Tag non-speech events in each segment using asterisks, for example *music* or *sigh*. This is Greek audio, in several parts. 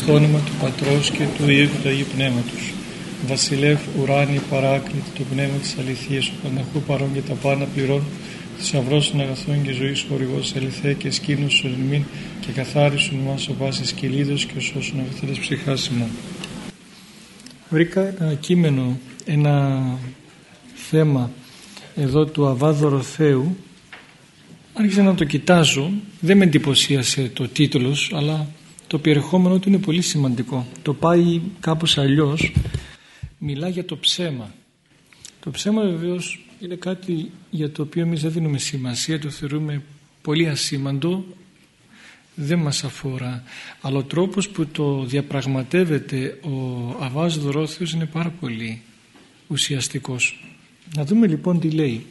στο όνομα του Πατρός και του Υιού και του Αγίου Πνεύματος. Βασιλεύ ουράνι παράκλητη το πνεύμα της αληθείας, ο Παναχού παρών και τα πάντα πληρών, θησαυρός των αγαθών και ζωής χορηγός αληθέ και σκήνους σωρινμήν και καθάρισον μας ο πάσης κυλίδος και ο σώσον αγαθέτες ψυχάς ημών. Βρήκα ένα κείμενο, ένα θέμα εδώ του Αβάδωρο Θεού άρχισα να το κοιτάζω δεν με εντυπωσίασε το τίτλος αλλά το περιεχόμενο του είναι πολύ σημαντικό. Το πάει κάπως αλλιώς. Μιλά για το ψέμα. Το ψέμα βεβαίως είναι κάτι για το οποίο εμείς δεν δίνουμε σημασία το θεωρούμε πολύ ασήμαντο. Δεν μας αφορά. Αλλά ο τρόπος που το διαπραγματεύεται ο Αβάς Δωρόθιος είναι πάρα πολύ ουσιαστικός. Να δούμε λοιπόν τι λέει.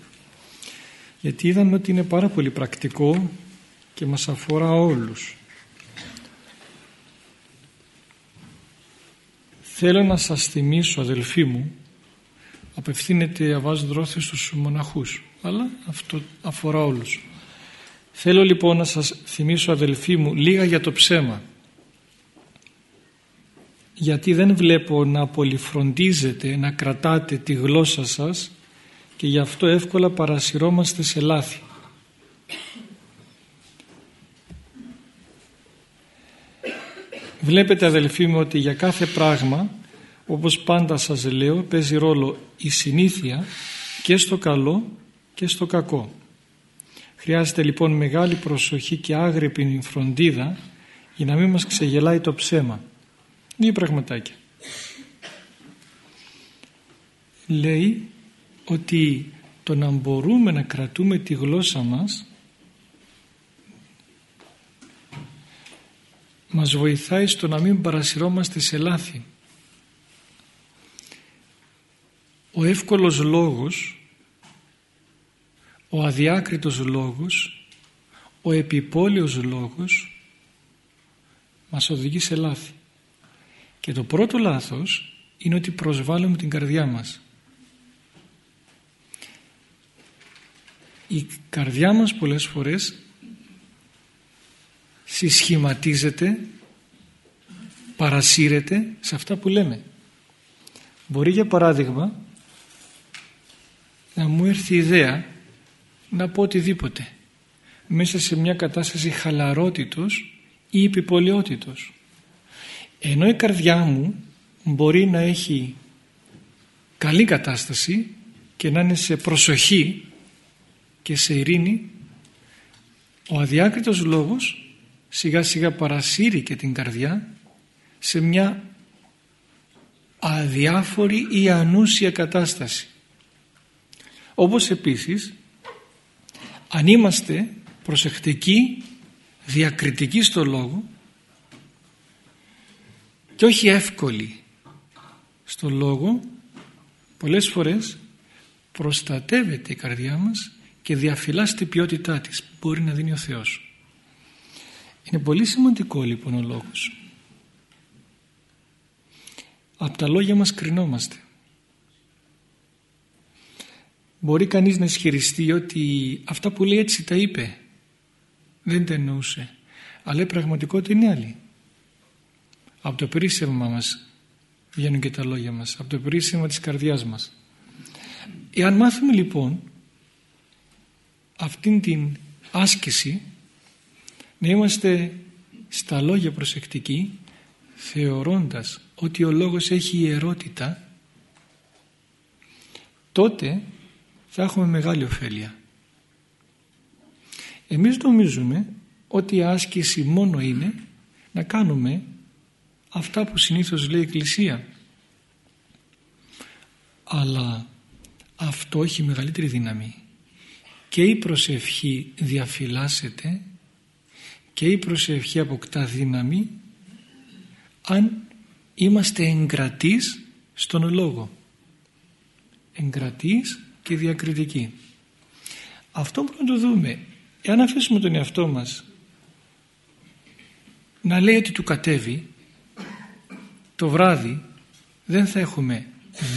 Γιατί είδαμε ότι είναι πάρα πολύ πρακτικό και μας αφορά όλους Θέλω να σας θυμίσω αδελφοί μου απευθύνεται αβάζ δρόθες στους μοναχούς αλλά αυτό αφορά όλους. Θέλω λοιπόν να σας θυμίσω αδελφοί μου λίγα για το ψέμα. Γιατί δεν βλέπω να πολυφροντίζετε να κρατάτε τη γλώσσα σας και γι' αυτό εύκολα παρασυρώμαστε σε λάθη Βλέπετε αδελφοί μου ότι για κάθε πράγμα όπως πάντα σας λέω παίζει ρόλο η συνήθεια και στο καλό και στο κακό. Χρειάζεται λοιπόν μεγάλη προσοχή και άγρυπη φροντίδα για να μην μας ξεγελάει το ψέμα. Δύο πραγματάκια. Λέει ότι το να μπορούμε να κρατούμε τη γλώσσα μας μας βοηθάει στο να μην παρασυρώμαστε σε λάθη. Ο εύκολος λόγος, ο αδιάκριτος λόγος, ο επιπόλαιος λόγος μας οδηγεί σε λάθη. Και το πρώτο λάθος είναι ότι προσβάλλουμε την καρδιά μας. Η καρδιά μας πολλές φορές συσχηματίζεται, παρασύρεται σε αυτά που λέμε. Μπορεί για παράδειγμα να μου έρθει η ιδέα να πω οτιδήποτε μέσα σε μια κατάσταση χαλαρότητος ή επιπολαιότητος. Ενώ η καρδιά μου μπορεί να έχει καλή κατάσταση και να είναι σε προσοχή και σε ειρήνη ο αδιάκριτος λόγος σιγά σιγά παρασύρει και την καρδιά σε μια αδιάφορη ή ανούσια κατάσταση. Όπως επίσης αν είμαστε προσεκτικοί, διακριτικοί στο λόγο και όχι εύκολοι στο λόγο πολλές φορές προστατεύεται η καρδιά μας και διαφυλάσσεται η ποιότητά της μπορεί να δίνει ο Θεός. Είναι πολύ σημαντικό λοιπόν ο λόγος. Από τα λόγια μας κρινόμαστε. Μπορεί κανείς να ισχυριστεί ότι αυτά που λέει έτσι τα είπε. Δεν τα εννοούσε. Αλλά η πραγματικότητα είναι άλλη. Από το περίσσευμα μας βγαίνουν και τα λόγια μας. Από το περίσσευμα της καρδιάς μας. Εάν μάθουμε λοιπόν αυτήν την άσκηση να είμαστε στα λόγια προσεκτικοί θεωρώντας ότι ο λόγος έχει ιερότητα τότε θα έχουμε μεγάλη ωφέλεια. Εμείς νομίζουμε ότι η άσκηση μόνο είναι να κάνουμε αυτά που συνήθως λέει η Εκκλησία. Αλλά αυτό έχει μεγαλύτερη δύναμη. Και η προσευχή διαφυλάσσεται και η προσευχή αποκτά δύναμη αν είμαστε εγκρατείς στον λόγο. Εγκρατείς και διακριτικοί. Αυτό που να το δούμε. Εάν αφήσουμε τον εαυτό μας να λέει ότι του κατέβει το βράδυ δεν θα έχουμε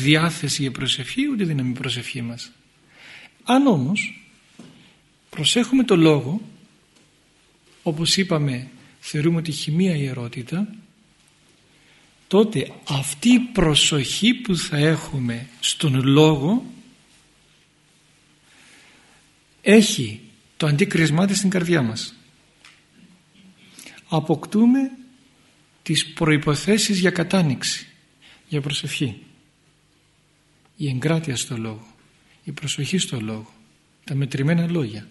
διάθεση για προσευχή ούτε δύναμη προσευχή μας. Αν όμως προσέχουμε το λόγο όπως είπαμε θεωρούμε ότι έχει μία ιερότητα τότε αυτή η προσοχή που θα έχουμε στον λόγο έχει το αντίκρισμά της στην καρδιά μας. Αποκτούμε τις προϋποθέσεις για κατάνοιξη, για προσευχή. Η εγκράτεια στο λόγο, η προσοχή στο λόγο, τα μετρημένα λόγια.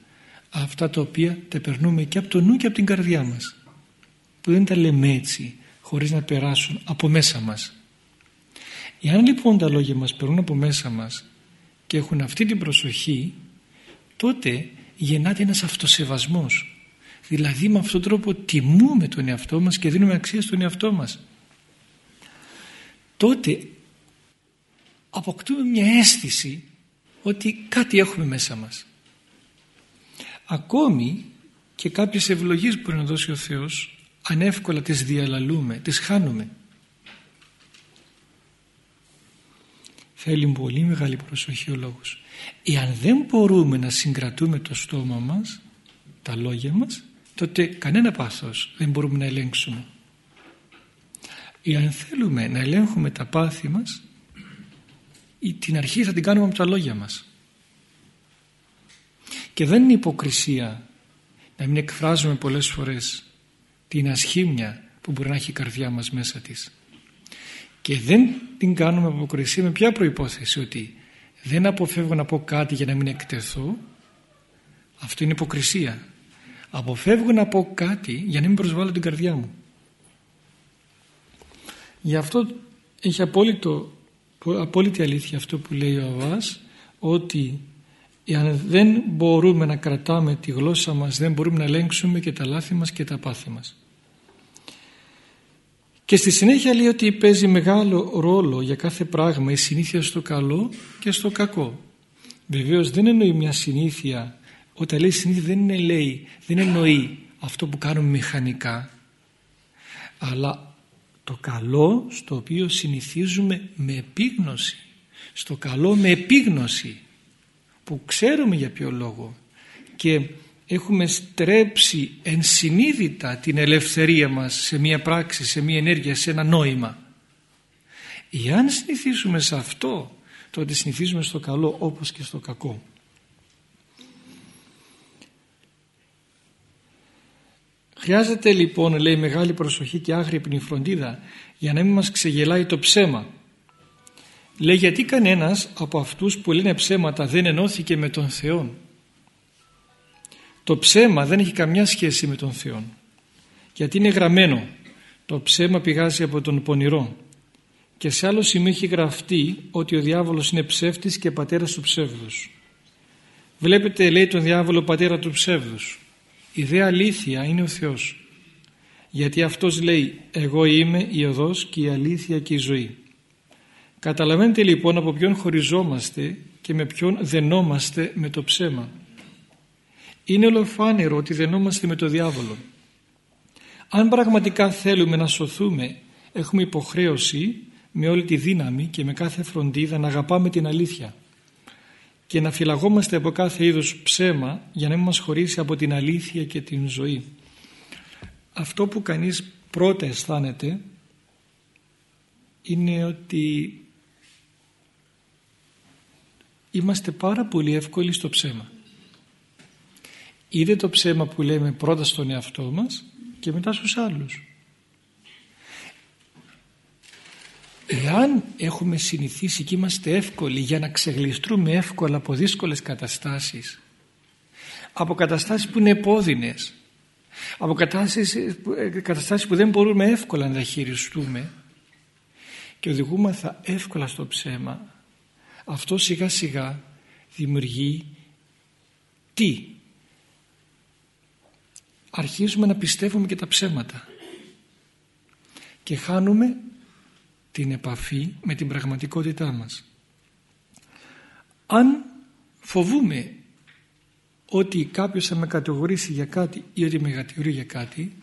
Αυτά τα οποία τα περνούμε και από το νου και από την καρδιά μας. Που δεν τα λέμε έτσι, χωρίς να περάσουν από μέσα μας. Εάν λοιπόν τα λόγια μας περνούν από μέσα μας και έχουν αυτή την προσοχή, τότε γεννάται ένας αυτοσεβασμός. Δηλαδή με αυτόν τον τρόπο τιμούμε τον εαυτό μας και δίνουμε αξία στον εαυτό μας. Τότε αποκτούμε μια αίσθηση ότι κάτι έχουμε μέσα μας. Ακόμη και κάποιες ευλογίες που μπορεί να δώσει ο Θεός αν εύκολα τις διαλαλούμε, τις χάνουμε. Θέλει πολύ μεγάλη προσοχή ο λόγος. Εάν δεν μπορούμε να συγκρατούμε το στόμα μας, τα λόγια μας, τότε κανένα πάθος δεν μπορούμε να ελέγξουμε. Εάν θέλουμε να ελέγχουμε τα πάθη μας, την αρχή θα την κάνουμε από τα λόγια μας. Και δεν είναι υποκρισία να μην εκφράζουμε πολλές φορές την ασχήμια που μπορεί να έχει η καρδιά μας μέσα της. Και δεν την κάνουμε αποκρισία με ποια προϋπόθεση ότι δεν αποφεύγω να πω κάτι για να μην εκτεθώ αυτό είναι υποκρισία. Αποφεύγω να πω κάτι για να μην προσβάλλω την καρδιά μου. Γι' αυτό έχει απόλυτο, απόλυτη αλήθεια αυτό που λέει ο Αβάς ότι εάν δεν μπορούμε να κρατάμε τη γλώσσα μας δεν μπορούμε να ελέγξουμε και τα λάθη μας και τα πάθη μας. Και στη συνέχεια λέει ότι παίζει μεγάλο ρόλο για κάθε πράγμα η συνήθεια στο καλό και στο κακό. Βεβαίως δεν εννοεί μια συνήθεια, όταν λέει συνήθεια δεν, είναι, λέει, δεν εννοεί αυτό που κάνουμε μηχανικά, αλλά το καλό στο οποίο συνηθίζουμε με επίγνωση, στο καλό με επίγνωση, που ξέρουμε για ποιο λόγο και έχουμε στρέψει ενσυνείδητα την ελευθερία μας σε μία πράξη, σε μία ενέργεια, σε ένα νόημα. Εάν συνηθίσουμε σε αυτό, τότε συνηθίζουμε στο καλό όπως και στο κακό. Χρειάζεται λοιπόν, λέει, μεγάλη προσοχή και άγρυπνη φροντίδα για να μην μας ξεγελάει το ψέμα. Λέει γιατί κανένας από αυτούς που λένε ψέματα δεν ενώθηκε με τον Θεό το ψέμα δεν έχει καμιά σχέση με τον Θεό. Γιατί είναι γραμμένο. Το ψέμα πηγάζει από τον πονηρό. Και σε άλλο σημείο έχει γραφτεί ότι ο διάβολος είναι ψεύτης και πατέρας του ψεύδους. Βλέπετε λέει τον διάβολο πατέρα του ψεύδους. Η δε αλήθεια είναι ο Θεός. Γιατί αυτός λέει εγώ είμαι η οδός και η αλήθεια και η ζωή. Καταλαβαίνετε λοιπόν από ποιον χωριζόμαστε και με ποιον δενόμαστε με το ψέμα. Είναι ολοφάνερο ότι δενόμαστε με το διάβολο. Αν πραγματικά θέλουμε να σωθούμε, έχουμε υποχρέωση με όλη τη δύναμη και με κάθε φροντίδα να αγαπάμε την αλήθεια και να φυλαγόμαστε από κάθε είδους ψέμα για να μην μας χωρίσει από την αλήθεια και την ζωή. Αυτό που κανείς πρώτα αισθάνεται είναι ότι είμαστε πάρα πολύ εύκολοι στο ψέμα. Είδε το ψέμα που λέμε πρώτα στον εαυτό μας και μετά στους άλλους. Εάν έχουμε συνηθίσει και είμαστε εύκολοι για να ξεγλιστρούμε εύκολα από δύσκολες καταστάσεις από καταστάσεις που είναι επώδυνες από καταστάσεις που δεν μπορούμε εύκολα να χειριστούμε και οδηγούμαθα εύκολα στο ψέμα αυτό σιγά σιγά δημιουργεί τι; Αρχίζουμε να πιστεύουμε και τα ψέματα και χάνουμε την επαφή με την πραγματικότητά μας. Αν φοβούμε ότι κάποιος θα με κατηγορήσει για κάτι ή ότι με κατηγορεί για κάτι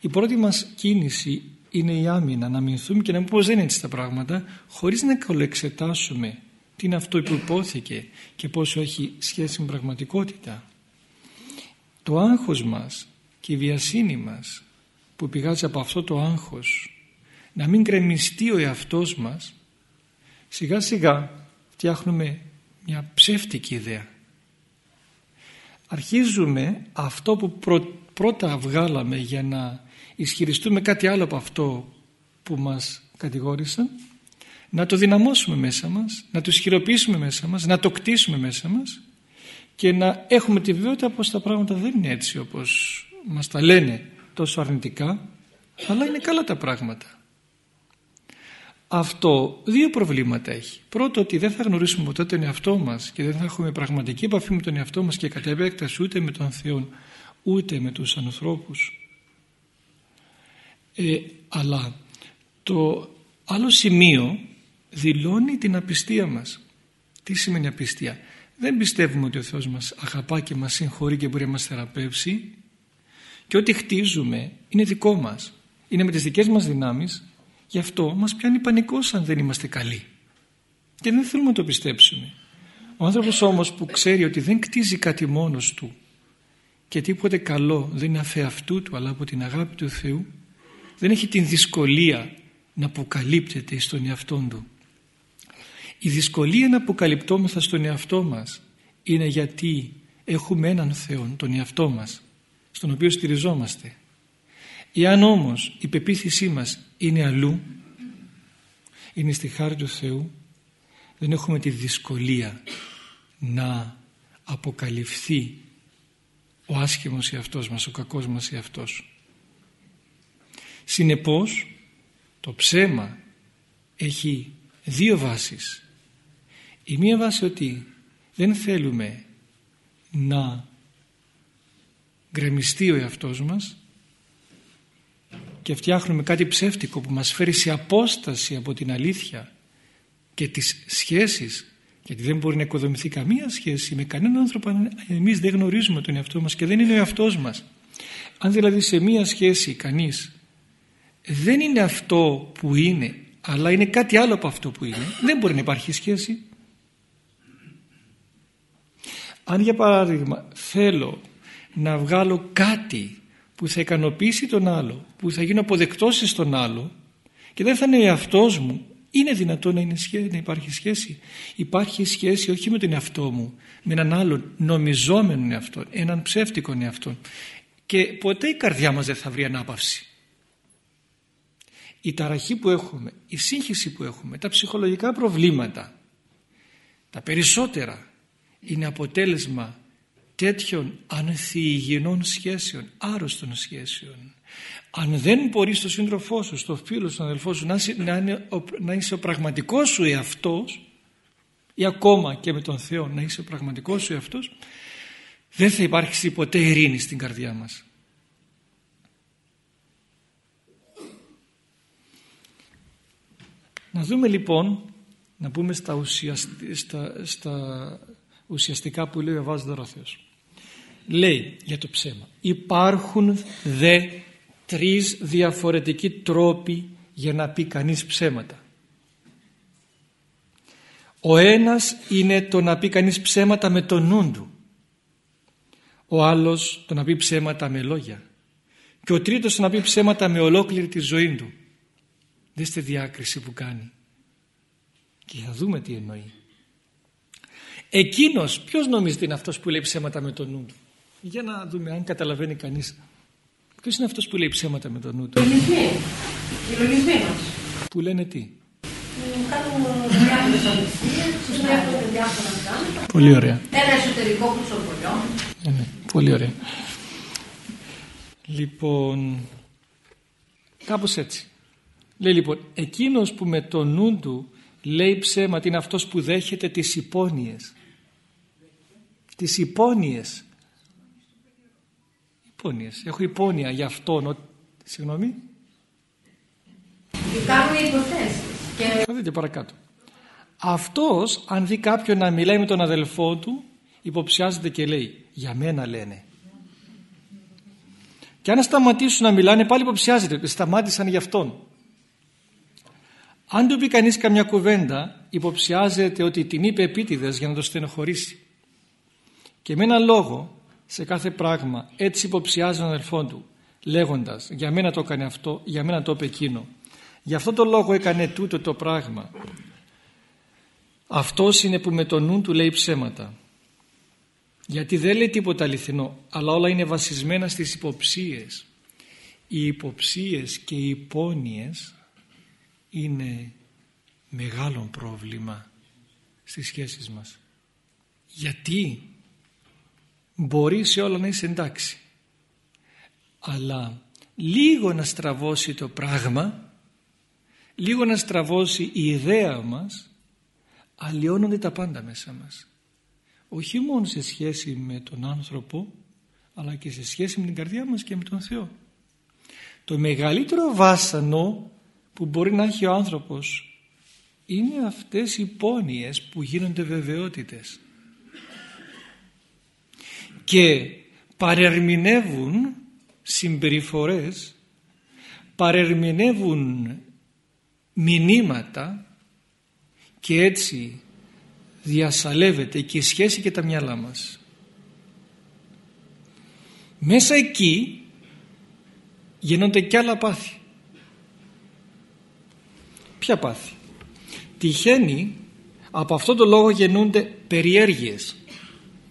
η πρώτη μας κίνηση είναι η άμυνα να μηνθούμε και να πούμε πως δεν είναι έτσι τα πράγματα χωρίς να καλοεξετάσουμε τι είναι αυτό που υπόθηκε και πόσο έχει σχέση με πραγματικότητα; Το άγχος μας και η βιασύνη μας που πηγάζει από αυτό το άγχος να μην κρεμιστεί ο εαυτός μας σιγά σιγά φτιάχνουμε μια ψεύτικη ιδέα. Αρχίζουμε αυτό που πρώτα βγάλαμε για να ισχυριστούμε κάτι άλλο από αυτό που μας κατηγόρησαν να το δυναμώσουμε μέσα μας, να το ισχυροποιήσουμε μέσα μας, να το κτίσουμε μέσα μας και να έχουμε τη βεβαιότητα πως τα πράγματα δεν είναι έτσι όπως μας τα λένε τόσο αρνητικά αλλά είναι καλά τα πράγματα. Αυτό δύο προβλήματα έχει. Πρώτο ότι δεν θα γνωρίσουμε ποτέ τον εαυτό μας και δεν θα έχουμε πραγματική επαφή με τον εαυτό μας και κατά επέκταση ούτε με τον Θεό ούτε με τους ανθρώπους. Ε, αλλά το άλλο σημείο δηλώνει την απιστία μας. Τι σημαίνει απιστία; Δεν πιστεύουμε ότι ο Θεός μας αγαπά και μας συγχωρεί και μπορεί να μας θεραπεύσει και ό,τι χτίζουμε είναι δικό μας. Είναι με τις δικές μας δυνάμεις γι' αυτό μας πιάνει πανικός αν δεν είμαστε καλοί. Και δεν θέλουμε να το πιστέψουμε. Ο άνθρωπος όμως που ξέρει ότι δεν κτίζει κάτι μόνος του και τίποτε καλό δεν είναι αφέ αυτού του αλλά από την αγάπη του Θεού δεν έχει την δυσκολία να αποκαλύπτεται στον εαυτό του. Η δυσκολία να αποκαλυπτόμεθα στον εαυτό μας είναι γιατί έχουμε έναν Θεό, τον εαυτό μας, στον οποίο στηριζόμαστε. Εάν όμως η πεποίθησή μας είναι αλλού, είναι στη χάρη του Θεού, δεν έχουμε τη δυσκολία να αποκαλυφθεί ο άσχημος εαυτός μας, ο κακός μας εαυτός. Συνεπώς το ψέμα έχει δύο βάσεις. Η μία βάση ότι δεν θέλουμε να γκρεμιστεί ο εαυτός μας και φτιάχνουμε κάτι ψεύτικο που μας φέρει σε απόσταση από την αλήθεια και τις σχέσεις γιατί δεν μπορεί να οικοδομηθεί καμία σχέση με κανέναν άνθρωπο αν εμείς δεν γνωρίζουμε τον εαυτό μας και δεν είναι ο εαυτός μας. Αν δηλαδή σε μία σχέση κανείς δεν είναι αυτό που είναι αλλά είναι κάτι άλλο από αυτό που είναι δεν μπορεί να υπάρχει σχέση αν για παράδειγμα θέλω να βγάλω κάτι που θα ικανοποιήσει τον άλλο που θα γίνω αποδεκτός στον άλλο και δεν θα είναι εαυτός μου είναι δυνατόν να, είναι σχέση, να υπάρχει σχέση. Υπάρχει σχέση όχι με τον εαυτό μου με έναν άλλον νομιζόμενο εαυτό έναν ψεύτικο εαυτό και ποτέ η καρδιά μας δεν θα βρει ανάπαυση. Η ταραχή που έχουμε, η σύγχυση που έχουμε, τα ψυχολογικά προβλήματα, τα περισσότερα είναι αποτέλεσμα τέτοιων ανθιυγενών σχέσεων, άρρωστων σχέσεων. Αν δεν μπορείς στο σύντροφό σου, στο φίλο, στον αδελφό σου να, είναι, να είσαι ο πραγματικός σου εαυτός ή ακόμα και με τον Θεό να είσαι ο πραγματικός σου εαυτός δεν θα υπάρξει ποτέ ειρήνη στην καρδιά μας. Να δούμε λοιπόν, να πούμε στα, στα, ουσιαστικά που λέει ο Βάζος Δωρόθεος. Λέει για το ψέμα. Υπάρχουν δε τρεις διαφορετικοί τρόποι για να πει κανείς ψέματα. Ο ένας είναι το να πει κανείς ψέματα με τον νου του. Ο άλλος το να πει ψέματα με λόγια. Και ο τρίτος το να πει ψέματα με ολόκληρη τη ζωή του. Δέστε διάκριση που κάνει. Και θα δούμε τι εννοεί. Εκείνος, ποιος νομίζετε είναι αυτός που λέει ψέματα με τον νου του; Για να δούμε αν καταλαβαίνει κανείς. Ποιος είναι αυτός που λέει ψέματα με τον νου του; Οι λογισμοί μας. Που λένε τι; Πολύ ωραία. Ένα εσωτερικό προσωπολιό. Ναι, ναι, πολύ ωραία. Λοιπόν, κάπως έτσι. Λέει λοιπόν, εκείνος που με το νου του λέει ψέματα είναι αυτός που δέχεται τις υπόνοιες. Τις υπόνοιες. Υπόνοιες. Έχω υπόνοια για αυτόν. Συγγνώμη. Υπάρχουν υποθέσεις. Και... Θα δείτε παρακάτω. Αυτός αν δει κάποιον να μιλάει με τον αδελφό του υποψιάζεται και λέει για μένα λένε. Και αν σταματήσουν να μιλάνε πάλι υποψιάζεται. Σταμάτησαν για αυτόν. Αν του πει κανείς καμιά κουβέντα υποψιάζεται ότι την είπε επίτηδες για να το στενοχωρήσει. Και με έναν λόγο σε κάθε πράγμα έτσι υποψιάζει τον αδελφό του λέγοντας για μένα το έκανε αυτό, για μένα το είπε εκείνο. Γι' αυτό το λόγο έκανε τούτο το πράγμα. Αυτός είναι που με το νου του λέει ψέματα. Γιατί δεν λέει τίποτα αληθινό, αλλά όλα είναι βασισμένα στις υποψίες. Οι υποψίες και οι υπόνοιες είναι μεγάλο πρόβλημα στις σχέσεις μας. Γιατί; Μπορεί σε όλα να είσαι εντάξει. Αλλά λίγο να στραβώσει το πράγμα, λίγο να στραβώσει η ιδέα μας, αλλοιώνονται τα πάντα μέσα μας. Όχι μόνο σε σχέση με τον άνθρωπο, αλλά και σε σχέση με την καρδιά μας και με τον Θεό. Το μεγαλύτερο βάσανο που μπορεί να έχει ο άνθρωπος είναι αυτές οι πόνοιες που γίνονται βεβαιότητες και παρερμηνεύουν συμπεριφορές παρερμηνεύουν μηνύματα και έτσι διασαλεύεται και η σχέση και τα μυαλά μας. Μέσα εκεί γίνονται κι άλλα πάθη. Ποια πάθη; Τυχαίνει από αυτό το λόγο γεννούνται περιέργειες.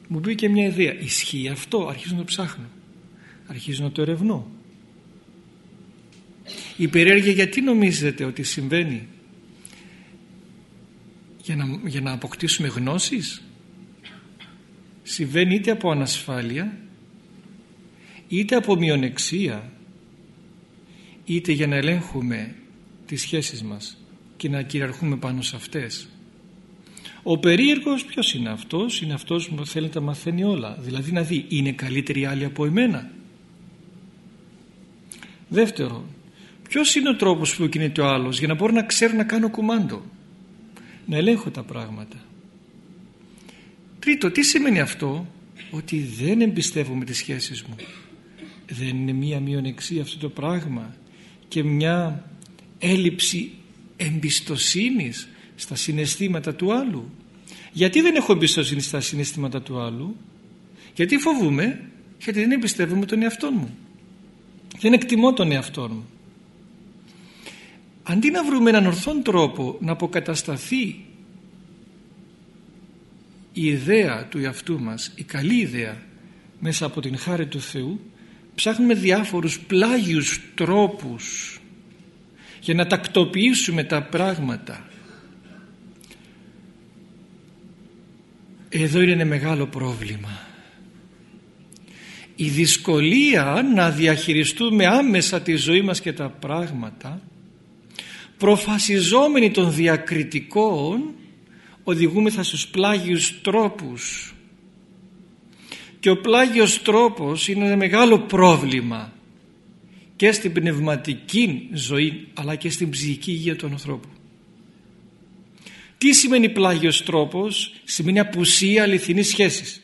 Μου πει και μια ιδέα. Ισχύει αυτό; Αρχίζω να το ψάχνω. Αρχίζω να το ερευνώ. Η περιέργεια γιατί νομίζετε ότι συμβαίνει; Για να, για να αποκτήσουμε γνώσεις; Συμβαίνει είτε από ανασφάλεια είτε από μειονεξία είτε για να ελέγχουμε τις σχέσεις μας και να κυριαρχούμε πάνω σε αυτές. Ο περίεργος ποιος είναι αυτός, είναι αυτός που θέλει να τα μαθαίνει όλα. Δηλαδή να δει είναι καλύτεροι άλλοι από εμένα. Δεύτερο, ποιος είναι ο τρόπος που κινείται ο άλλος για να μπορώ να ξέρω να κάνω κουμάντο; Να ελέγχω τα πράγματα. Τρίτο, τι σημαίνει αυτό, ότι δεν εμπιστεύομαι τις σχέσεις μου. Δεν είναι μία μειονεξία αυτό το πράγμα και μια έλλειψη εμπιστοσύνης στα συναισθήματα του άλλου. Γιατί δεν έχω εμπιστοσύνη στα συναισθήματα του άλλου; Γιατί φοβούμαι. Γιατί δεν εμπιστεύομαι τον εαυτό μου. Δεν εκτιμώ τον εαυτό μου. Αντί να βρούμε έναν ορθόν τρόπο να αποκατασταθεί η ιδέα του εαυτού μας, η καλή ιδέα μέσα από την χάρη του Θεού ψάχνουμε διάφορους πλάγιους τρόπους για να τακτοποιήσουμε τα πράγματα εδώ είναι ένα μεγάλο πρόβλημα η δυσκολία να διαχειριστούμε άμεσα τη ζωή μας και τα πράγματα προφασιζόμενοι των διακριτικών οδηγούμεθα στους πλάγιους τρόπους και ο πλάγιος τρόπος είναι ένα μεγάλο πρόβλημα και στην πνευματική ζωή αλλά και στην ψυχική υγεία των ανθρώπων. Τι σημαίνει πλάγιος τρόπος; Σημαίνει απουσία αληθινής σχέσης.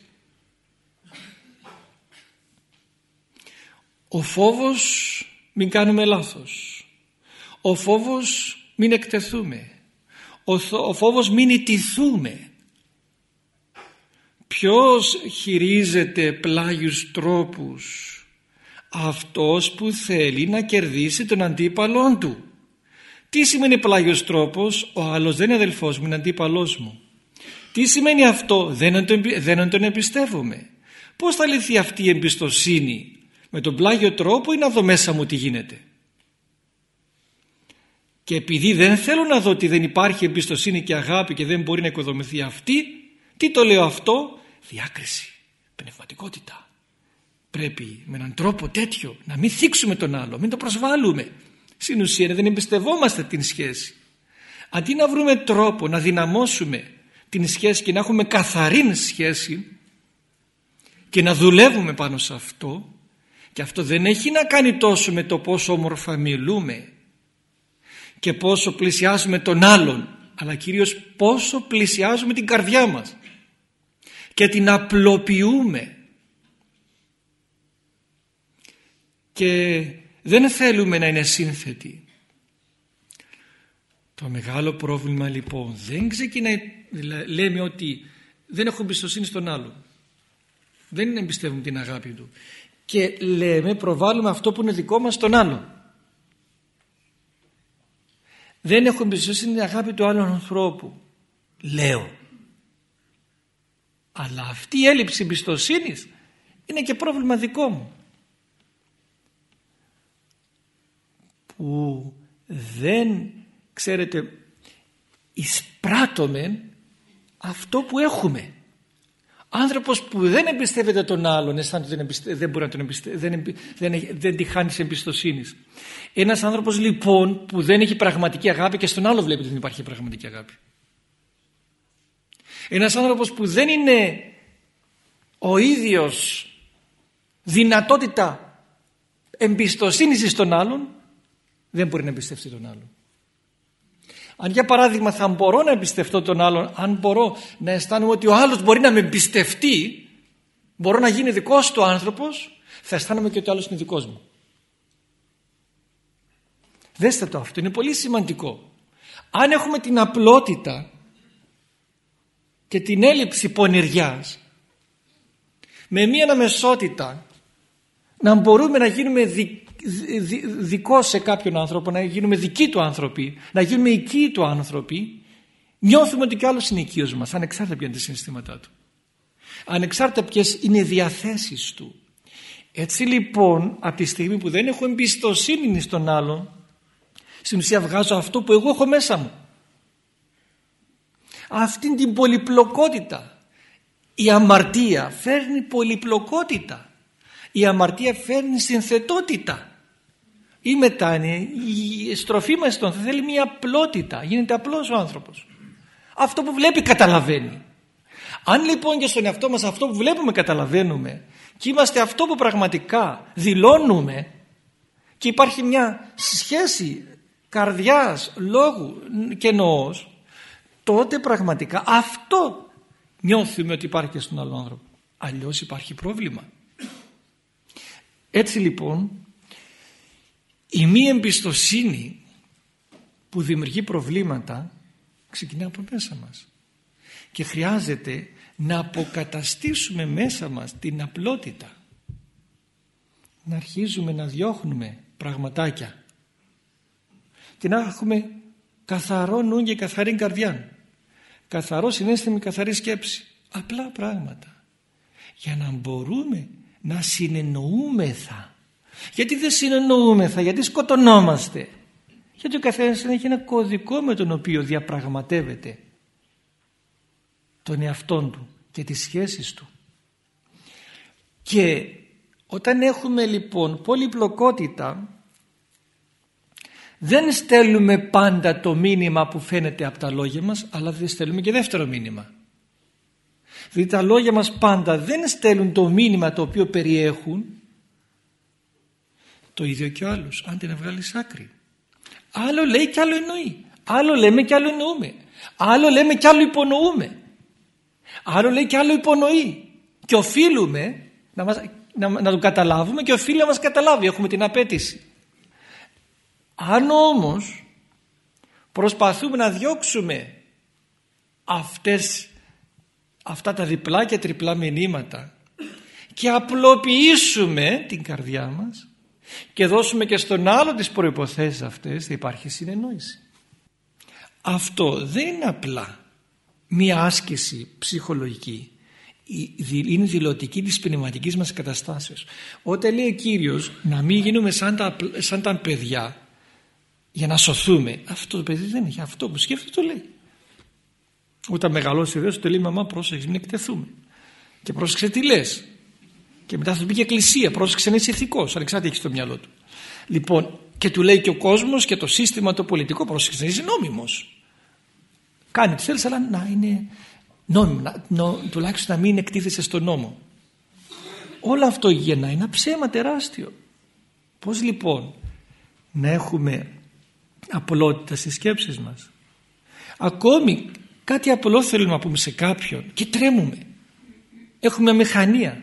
Ο φόβος μην κάνουμε λάθος. Ο φόβος μην εκτεθούμε. Ο φόβος μην ιτηθούμε. Ποιος χειρίζεται πλάγιους τρόπους; Αυτός που θέλει να κερδίσει τον αντίπαλόν του. Τι σημαίνει πλάγιος τρόπος, ο άλλος δεν είναι αδελφός μου, είναι αντίπαλός μου. Τι σημαίνει αυτό, δεν τον, δεν τον εμπιστεύομαι. Πώς θα λυθεί αυτή η εμπιστοσύνη, με τον πλάγιο τρόπο ή να δω μέσα μου τι γίνεται; Και επειδή δεν θέλω να δω ότι δεν υπάρχει εμπιστοσύνη και αγάπη και δεν μπορεί να οικοδομηθεί αυτή, τι το λέω αυτό, διάκριση, πνευματικότητα. Πρέπει με έναν τρόπο τέτοιο να μην θίξουμε τον άλλο, μην το προσβάλλουμε. Στην ουσία δεν εμπιστευόμαστε την σχέση. Αντί να βρούμε τρόπο να δυναμώσουμε την σχέση και να έχουμε καθαρή σχέση και να δουλεύουμε πάνω σε αυτό και αυτό δεν έχει να κάνει τόσο με το πόσο όμορφα μιλούμε και πόσο πλησιάζουμε τον άλλον αλλά κυρίως πόσο πλησιάζουμε την καρδιά μας και την απλοποιούμε και δεν θέλουμε να είναι σύνθετη. Το μεγάλο πρόβλημα λοιπόν δεν ξεκινάει, λέμε ότι δεν έχω εμπιστοσύνη στον άλλο. Δεν εμπιστεύουμε την αγάπη του. Και λέμε προβάλλουμε αυτό που είναι δικό μας στον άλλο. δεν έχω εμπιστοσύνη στην αγάπη του άλλου ανθρώπου. Λέω. Αλλά αυτή η έλλειψη εμπιστοσύνης είναι και πρόβλημα δικό μου. Που δεν, ξέρετε, εισπράττουμε αυτό που έχουμε. Άνθρωπος που δεν εμπιστεύεται τον άλλον, αισθάνεται δεν, δεν μπορεί να τον εμπιστεύεται, δεν, δεν, δεν τη χάνει εμπιστοσύνης. Ένας άνθρωπος λοιπόν που δεν έχει πραγματική αγάπη και στον άλλο βλέπει ότι δεν υπάρχει πραγματική αγάπη. Ένας άνθρωπος που δεν είναι ο ίδιος δυνατότητα εμπιστοσύνης στον άλλον δεν μπορεί να εμπιστευτεί τον άλλον. Αν για παράδειγμα θα μπορώ να εμπιστευτώ τον άλλον, αν μπορώ να αισθάνομαι ότι ο άλλος μπορεί να με εμπιστευτεί, μπορώ να γίνει δικός του άνθρωπος, θα αισθάνομαι και ότι ο άλλος είναι δικός μου. Δέστε το αυτό, είναι πολύ σημαντικό. Αν έχουμε την απλότητα και την έλλειψη πονηριάς με μία αναμεσότητα να μπορούμε να γίνουμε δι, δικό σε κάποιον άνθρωπο, να γίνουμε δικοί του άνθρωποι, να γίνουμε οικοί του άνθρωποι, νιώθουμε ότι κι άλλος είναι οικείος μας, ανεξάρτητα ποια είναι τα συναισθήματά του. Ανεξάρτητα ποιες είναι οι διαθέσεις του. Έτσι λοιπόν, από τη στιγμή που δεν έχω εμπιστοσύνη στον άλλον, στην ουσία βγάζω αυτό που εγώ έχω μέσα μου. Αυτήν την πολυπλοκότητα. Η αμαρτία φέρνει πολυπλοκότητα. Η αμαρτία φέρνει συνθετότητα. Η μετάνοια, η στροφή μας στον θέλει μια απλότητα. Γίνεται απλός ο άνθρωπος. Αυτό που βλέπει καταλαβαίνει. Αν λοιπόν και στον εαυτό μας αυτό που βλέπουμε καταλαβαίνουμε και είμαστε αυτό που πραγματικά δηλώνουμε και υπάρχει μια σχέση καρδιάς, λόγου και νοός τότε πραγματικά αυτό νιώθουμε ότι υπάρχει και στον άλλο άνθρωπο. Αλλιώς υπάρχει πρόβλημα. Έτσι λοιπόν η μη εμπιστοσύνη που δημιουργεί προβλήματα ξεκινά από μέσα μας. Και χρειάζεται να αποκαταστήσουμε μέσα μας την απλότητα. Να αρχίζουμε να διώχνουμε πραγματάκια. Και να έχουμε καθαρό νου και καθαρή καρδιά. Καθαρό συνέστημα καθαρή σκέψη. Απλά πράγματα. Για να μπορούμε να συνεννοούμεθα γιατί δεν συνεννοούμεθα γιατί σκοτωνόμαστε. Γιατί ο καθένας έχει ένα κωδικό με τον οποίο διαπραγματεύεται τον εαυτόν του και τις σχέσεις του. Και όταν έχουμε λοιπόν πολυπλοκότητα δεν στέλνουμε πάντα το μήνυμα που φαίνεται από τα λόγια μας αλλά δεν στέλνουμε και δεύτερο μήνυμα. Δηλαδή τα λόγια μας πάντα δεν στέλνουν το μήνυμα το οποίο περιέχουν το ίδιο και ο άλλος αν την βγάλεις άκρη. Άλλο λέει και άλλο εννοεί. Άλλο λέμε και άλλο εννοούμε. Άλλο λέμε και άλλο υπονοούμε. Άλλο λέει και άλλο υπονοεί. Και οφείλουμε να, μας, να, να το καταλάβουμε και οφείλει να μας καταλάβει. Έχουμε την απέτηση. Αν όμως προσπαθούμε να διώξουμε αυτές, αυτά τα διπλά και τριπλά μηνύματα και απλοποιήσουμε την καρδιά μας και δώσουμε και στον άλλο τις προϋποθέσεις αυτές θα υπάρχει συνεννόηση. Αυτό δεν είναι απλά μία άσκηση ψυχολογική είναι δηλωτική της πνευματικής μας καταστάσεως. Όταν λέει ο Κύριος να μην γίνουμε σαν τα, σαν τα παιδιά για να σωθούμε. Αυτό το παιδί δεν έχει αυτό που σκέφτεται το λέει. Όταν μεγαλώσει βέβαια το λέει μαμά πρόσεξε μην εκτεθούμε. Και πρόσεξε τι λες. Και μετά θα του πει και εκκλησία πρόσεξε να είσαι ηθικός ανεξάρτητα έχει στο μυαλό του. Λοιπόν και του λέει και ο κόσμος και το σύστημα το πολιτικό πρόσεξε να είσαι νόμιμος. Κάνει τι θέλεις αλλά να είναι νόμιμο. Να, νο, τουλάχιστον να μην εκτίθεσαι στον νόμο. Όλο αυτό γεννά είναι ένα ψέμα τεράστιο. Πώς λοιπόν να έχουμε απλότητα στις σκέψεις μας; Ακόμη κάτι απλό θέλουμε να πούμε σε κάποιον και τρέμουμε. Έχουμε μηχανία.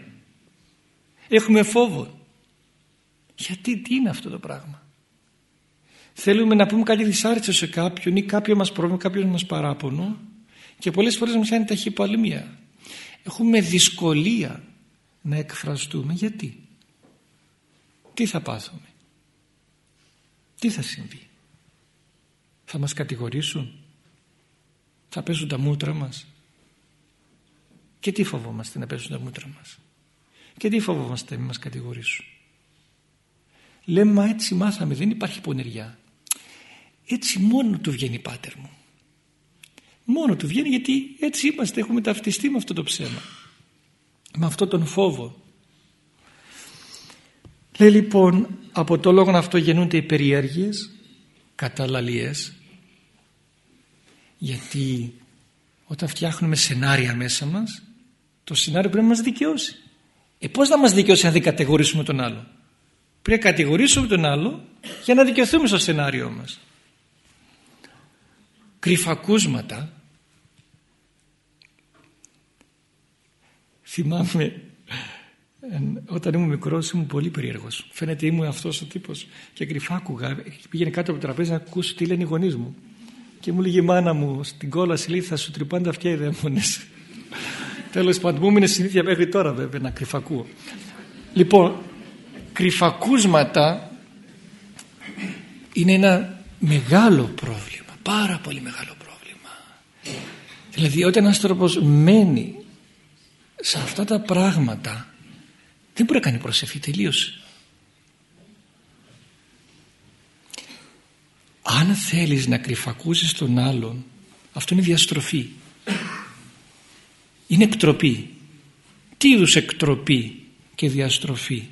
Έχουμε φόβο. Γιατί τι είναι αυτό το πράγμα; Θέλουμε να πούμε κάτι δυσάρεστο σε κάποιον ή κάποιο μας πρόβλημα, κάποιος μας παράπονο και πολλές φορές μας κάνει ταχυπαλμία. Έχουμε δυσκολία να εκφραστούμε. Γιατί; Τι θα πάθουμε; Τι θα συμβεί; Θα μας κατηγορήσουν; Θα πέσουν τα μούτρα μας; Και τι φοβόμαστε να πέσουν τα μούτρα μας; Και τι φοβόμαστε να μας κατηγορήσουν. Λέμε μα έτσι μάθαμε δεν υπάρχει πονηριά έτσι μόνο του βγαίνει πάτερ μου. Μόνο του βγαίνει γιατί έτσι είμαστε έχουμε ταυτιστεί με αυτό το ψέμα. Με αυτό τον φόβο. Λέει λοιπόν από το λόγο αυτό γεννούνται οι περιέργειες καταλαλίες γιατί όταν φτιάχνουμε σενάρια μέσα μας το σενάριο πρέπει να μας δικαιώσει ε πώς να μας δικαιώσει αν δεν κατηγορήσουμε τον άλλο; Πρέπει να κατηγορήσουμε τον άλλο για να δικαιωθούμε στο σενάριό μας. Κρυφακούσματα. Θυμάμαι όταν ήμουν μικρός ήμουν πολύ περίεργος. Φαίνεται ήμουν αυτός ο τύπος. Και κρυφά άκουγα πήγαινε κάτω από το τραπέζι να ακούσει τι λένε οι γονείς μου. Και μου λέγει η μάνα μου στην κόλαση λέει θα σου τρυπάνε τα αυτιά οι δαίμονες τέλος πάντων μου είναι συνήθεια μέχρι τώρα βέβαια να κρυφακούω. Λοιπόν κρυφακούσματα είναι ένα μεγάλο πρόβλημα πάρα πολύ μεγάλο πρόβλημα. Δηλαδή όταν ένας τρόπος μένει σε αυτά τα πράγματα δεν μπορεί να κάνει προσευχή τελείωσε αν θέλεις να κρυφακούσεις τον άλλον αυτό είναι διαστροφή είναι εκτροπή. Τι είδους εκτροπή και διαστροφή.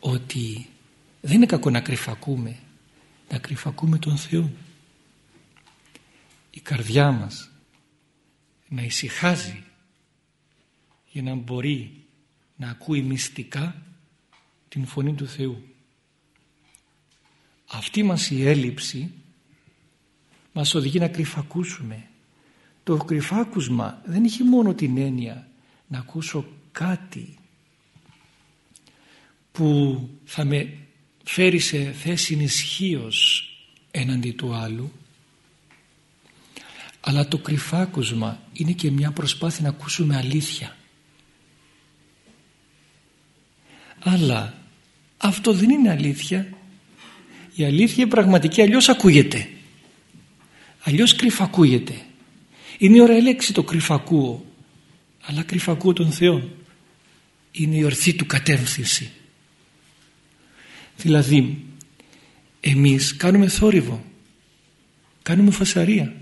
Ότι δεν είναι κακό να κρυφακούμε να κρυφακούμε τον Θεό. Η καρδιά μας να ησυχάζει για να μπορεί να ακούει μυστικά την φωνή του Θεού. Αυτή μας η έλλειψη μας οδηγεί να κρυφακούσουμε το κρυφάκουσμα δεν έχει μόνο την έννοια να ακούσω κάτι που θα με φέρει σε θέση ισχύω έναντι του άλλου αλλά το κρυφάκουσμα είναι και μια προσπάθεια να ακούσουμε αλήθεια. Αλλά αυτό δεν είναι αλήθεια. Η αλήθεια πραγματική αλλιώς ακούγεται. Αλλιώς κρυφακούγεται είναι η ωραία λέξη το κρυφακούω. Αλλά κρυφακούω τον Θεό είναι η ορθή του κατεύθυνση. Δηλαδή εμείς κάνουμε θόρυβο. Κάνουμε φασαρία.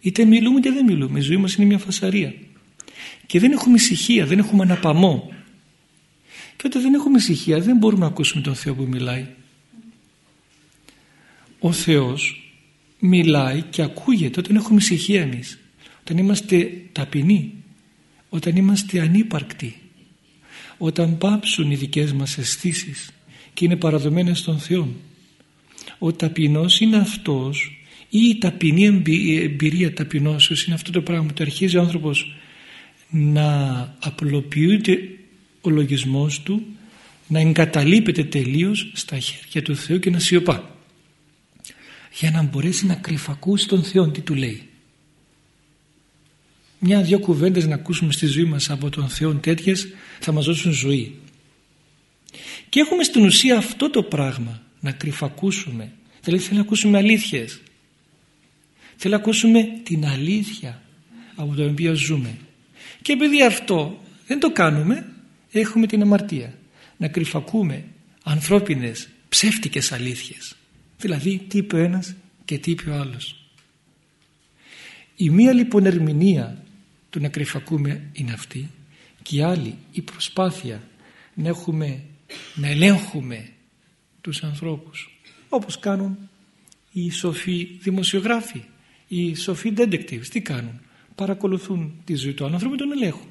Είτε μιλούμε είτε δεν μιλούμε. Η ζωή μας είναι μια φασαρία. Και δεν έχουμε ησυχία δεν έχουμε αναπαμό. Και όταν δεν έχουμε ησυχία δεν μπορούμε να ακούσουμε τον Θεό που μιλάει. Ο Θεός μιλάει και ακούγεται όταν έχουμε ησυχία εμείς όταν είμαστε ταπεινοί όταν είμαστε ανύπαρκτοι όταν πάψουν οι δικές μας αισθήσεις και είναι παραδομένες στον Θεό ο ταπεινός είναι αυτός ή η ταπεινή εμπειρία ταπεινώσεως είναι αυτό το πράγμα που αρχίζει ο άνθρωπος να απλοποιείται ο λογισμός του να εγκαταλείπεται τελείως στα χέρια του Θεού και να σιωπά. Για να μπορέσει να κρυφακούσει τον Θεό τι του λέει; Μια-δυο κουβέντες να ακούσουμε στη ζωή μας από τον Θεό τέτοιες θα μας δώσουν ζωή. Και έχουμε στην ουσία αυτό το πράγμα να κρυφακούσουμε. Δηλαδή θέλει να ακούσουμε αλήθειες. Θέλει να ακούσουμε την αλήθεια από το οποίο ζούμε. Και επειδή αυτό δεν το κάνουμε έχουμε την αμαρτία. Να κρυφακούμε ανθρώπινες ψεύτικες αλήθειες. Δηλαδή τι είπε ο ένας και τι είπε ο άλλος. Η μία λοιπόν ερμηνεία του να κρυφακούμε είναι αυτή και η άλλη η προσπάθεια να έχουμε να ελέγχουμε τους ανθρώπους όπως κάνουν οι σοφοί δημοσιογράφοι οι σοφοί detectives. Τι κάνουν; Παρακολουθούν τη ζωή του άλλου ανθρώπου τον ελέγχουν.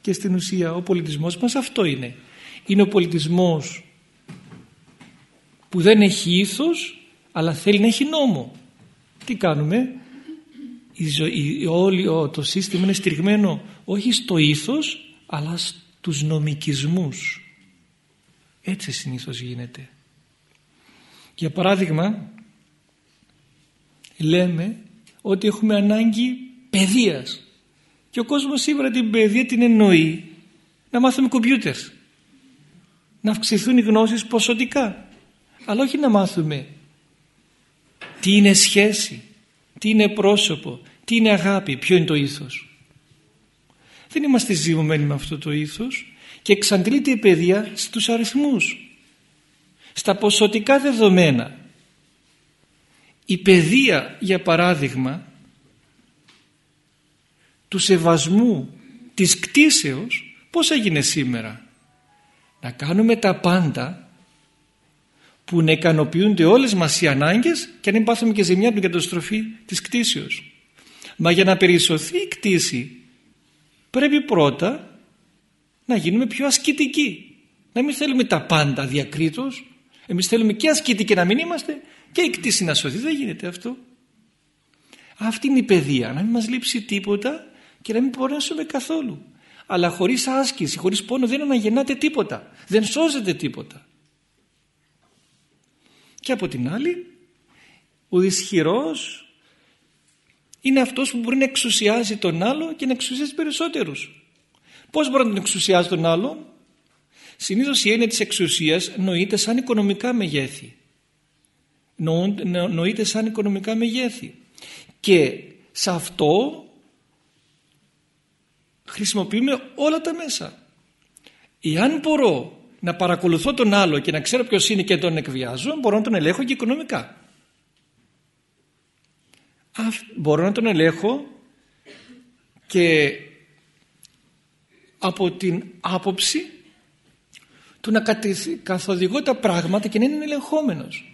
Και στην ουσία ο πολιτισμός μας αυτό είναι. Είναι ο πολιτισμός που δεν έχει ήθος αλλά θέλει να έχει νόμο. Τι κάνουμε; Η ζωή, όλο το σύστημα είναι στηριγμένο όχι στο ήθος αλλά στους νομικισμούς. Έτσι συνήθως γίνεται. Για παράδειγμα λέμε ότι έχουμε ανάγκη παιδείας. Και ο κόσμος σίγουρα την παιδεία την εννοεί να μάθουμε κομπιούτερς. Να αυξηθούν οι γνώσεις ποσοτικά. Αλλά όχι να μάθουμε τι είναι σχέση, τι είναι πρόσωπο, τι είναι αγάπη, ποιο είναι το ήθος. Δεν είμαστε ζυμωμένοι με αυτό το ήθος και εξαντλείται η παιδεία στους αριθμούς, στα ποσοτικά δεδομένα. Η παιδεία, για παράδειγμα, του σεβασμού, της κτίσεως, πώς έγινε σήμερα; Να κάνουμε τα πάντα που να ικανοποιούνται όλες μας οι ανάγκες και να μην πάθουμε και ζημιά από την καταστροφή της κτήσεως. Μα για να περισσωθεί η κτήση πρέπει πρώτα να γίνουμε πιο ασκητικοί. Να μην θέλουμε τα πάντα διακρίτως. Εμείς θέλουμε και ασκητικοί να μην είμαστε και η κτήση να σωθεί. Δεν γίνεται αυτό. Αυτή είναι η παιδεία. Να μην μας λείψει τίποτα και να μην μπορέσουμε καθόλου. Αλλά χωρίς άσκηση, χωρίς πόνο δεν αναγεννάται τίποτα. Δεν σώζεται τίποτα. Και από την άλλη ο ισχυρός είναι αυτός που μπορεί να εξουσιάζει τον άλλο και να εξουσιάζει περισσότερους. Πώς μπορεί να τον εξουσιάζει τον άλλο; Συνήθως η έννοια της εξουσίας νοείται σαν οικονομικά μεγέθη. Νοείται σαν οικονομικά μεγέθη. Και σε αυτό χρησιμοποιούμε όλα τα μέσα. Εάν μπορώ να παρακολουθώ τον άλλο και να ξέρω ποιος είναι και τον εκβιάζω, μπορώ να τον ελέγχω και οικονομικά. Μπορώ να τον ελέγχω και από την άποψη του να καθοδηγώ τα πράγματα και να είναι ελεγχόμενος.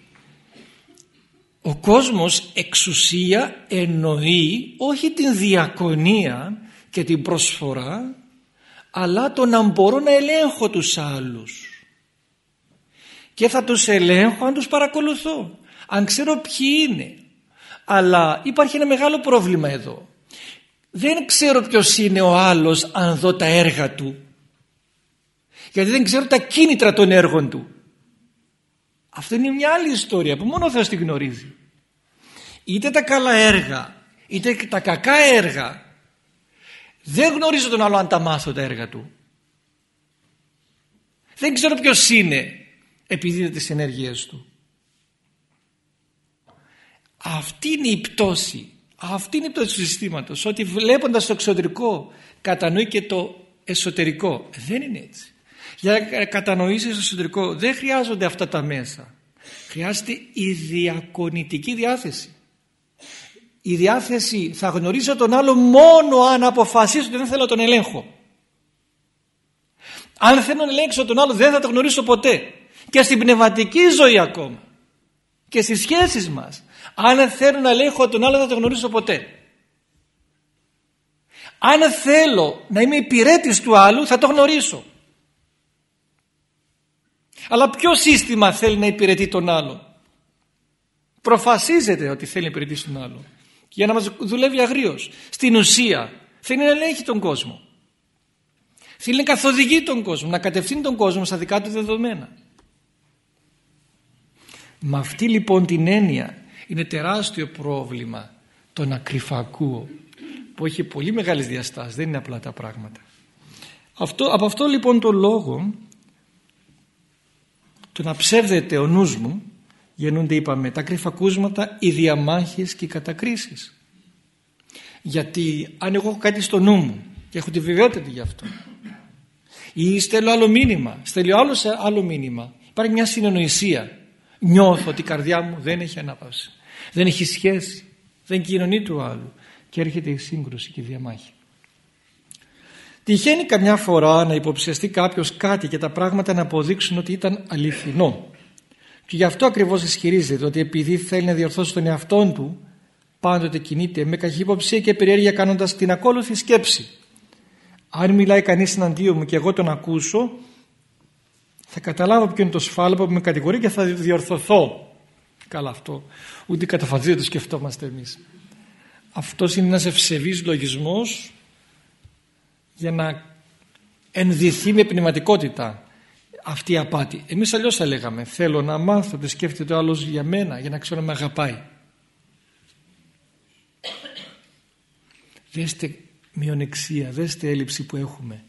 Ο κόσμος εξουσία εννοεί όχι την διακονία και την προσφορά αλλά το να μπορώ να ελέγχω τους άλλους. Και θα τους ελέγχω αν τους παρακολουθώ. Αν ξέρω ποιοι είναι. Αλλά υπάρχει ένα μεγάλο πρόβλημα εδώ. Δεν ξέρω ποιος είναι ο άλλος αν δω τα έργα του. Γιατί δεν ξέρω τα κίνητρα των έργων του. Αυτό είναι μια άλλη ιστορία που μόνο ο Θεός τη γνωρίζει. Είτε τα καλά έργα είτε τα κακά έργα δεν γνωρίζω τον άλλο αν τα μάθω τα έργα του. Δεν ξέρω ποιος είναι επειδή είναι τις ενέργειες του. Αυτή είναι η πτώση. Αυτή είναι η πτώση του συστήματος. Ότι βλέποντας το εξωτερικό κατανοεί και το εσωτερικό. Δεν είναι έτσι. Για να κατανοήσεις το εσωτερικό δεν χρειάζονται αυτά τα μέσα. Χρειάζεται η διακονητική διάθεση η διάθεση θα γνωρίζω τον άλλο μόνο αν αποφασίσω ότι δεν θέλω να τον ελέγχω. Αν θέλω να ελέγξω τον άλλο δεν θα τον γνωρίσω ποτέ. Και στην πνευματική ζωή ακόμα. Και στις σχέσεις μας. Αν θέλω να ελέγχω τον άλλο δεν θα τον γνωρίσω ποτέ. Αν θέλω να είμαι υπηρέτης του άλλου θα το γνωρίσω. Αλλά ποιο σύστημα θέλει να υπηρετεί τον άλλο; Προφασίζεται ότι θέλει να υπηρετήσει τον άλλο για να μας δουλεύει αγρίως. Στην ουσία θέλει να ελέγχει τον κόσμο. Θέλει να καθοδηγεί τον κόσμο, να κατευθύνει τον κόσμο στα δικά του δεδομένα. Με αυτή λοιπόν την έννοια είναι τεράστιο πρόβλημα τον ακριφακούο που έχει πολύ μεγάλες διαστάσεις, δεν είναι απλά τα πράγματα. Αυτό, από αυτό λοιπόν το λόγο το να ψεύδεται ο νους μου γεννούνται είπαμε τα κρυφακούσματα, οι διαμάχες και οι κατακρίσεις. Γιατί αν εγώ έχω κάτι στο νου μου και έχω τη βεβαιότητα γι' αυτό ή στέλνω άλλο μήνυμα, στέλνω άλλος σε άλλο μήνυμα, υπάρχει μια συνεννοησία. Νιώθω ότι η καρδιά μου δεν έχει ανάπαυση, δεν έχει σχέση, δεν κοινωνεί του άλλου και έρχεται η σύγκρουση και η διαμάχη. Τυχαίνει καμιά φορά να υποψιαστεί κάποιος κάτι και τα πράγματα να αποδείξουν ότι ήταν αληθινό. Και γι' αυτό ακριβώς ισχυρίζεται ότι επειδή θέλει να διορθώσει τον εαυτό του πάντοτε κινείται με καχυποψία και περιέργεια κάνοντας την ακόλουθη σκέψη. Αν μιλάει κανείς εναντίον μου και εγώ τον ακούσω θα καταλάβω ποιο είναι το σφάλμα που με κατηγορεί και θα διορθωθώ. Καλά αυτό. Ούτε καταφατζία το σκεφτόμαστε εμείς. Αυτός είναι ένας ευσεβής λογισμός για να ενδυθεί με πνευματικότητα αυτή η απάτη. Εμείς αλλιώς θα λέγαμε θέλω να μάθω τι σκέφτεται ο άλλος για μένα για να ξέρω να με αγαπάει. Δέστε μειονεξία, δέστε έλλειψη που έχουμε.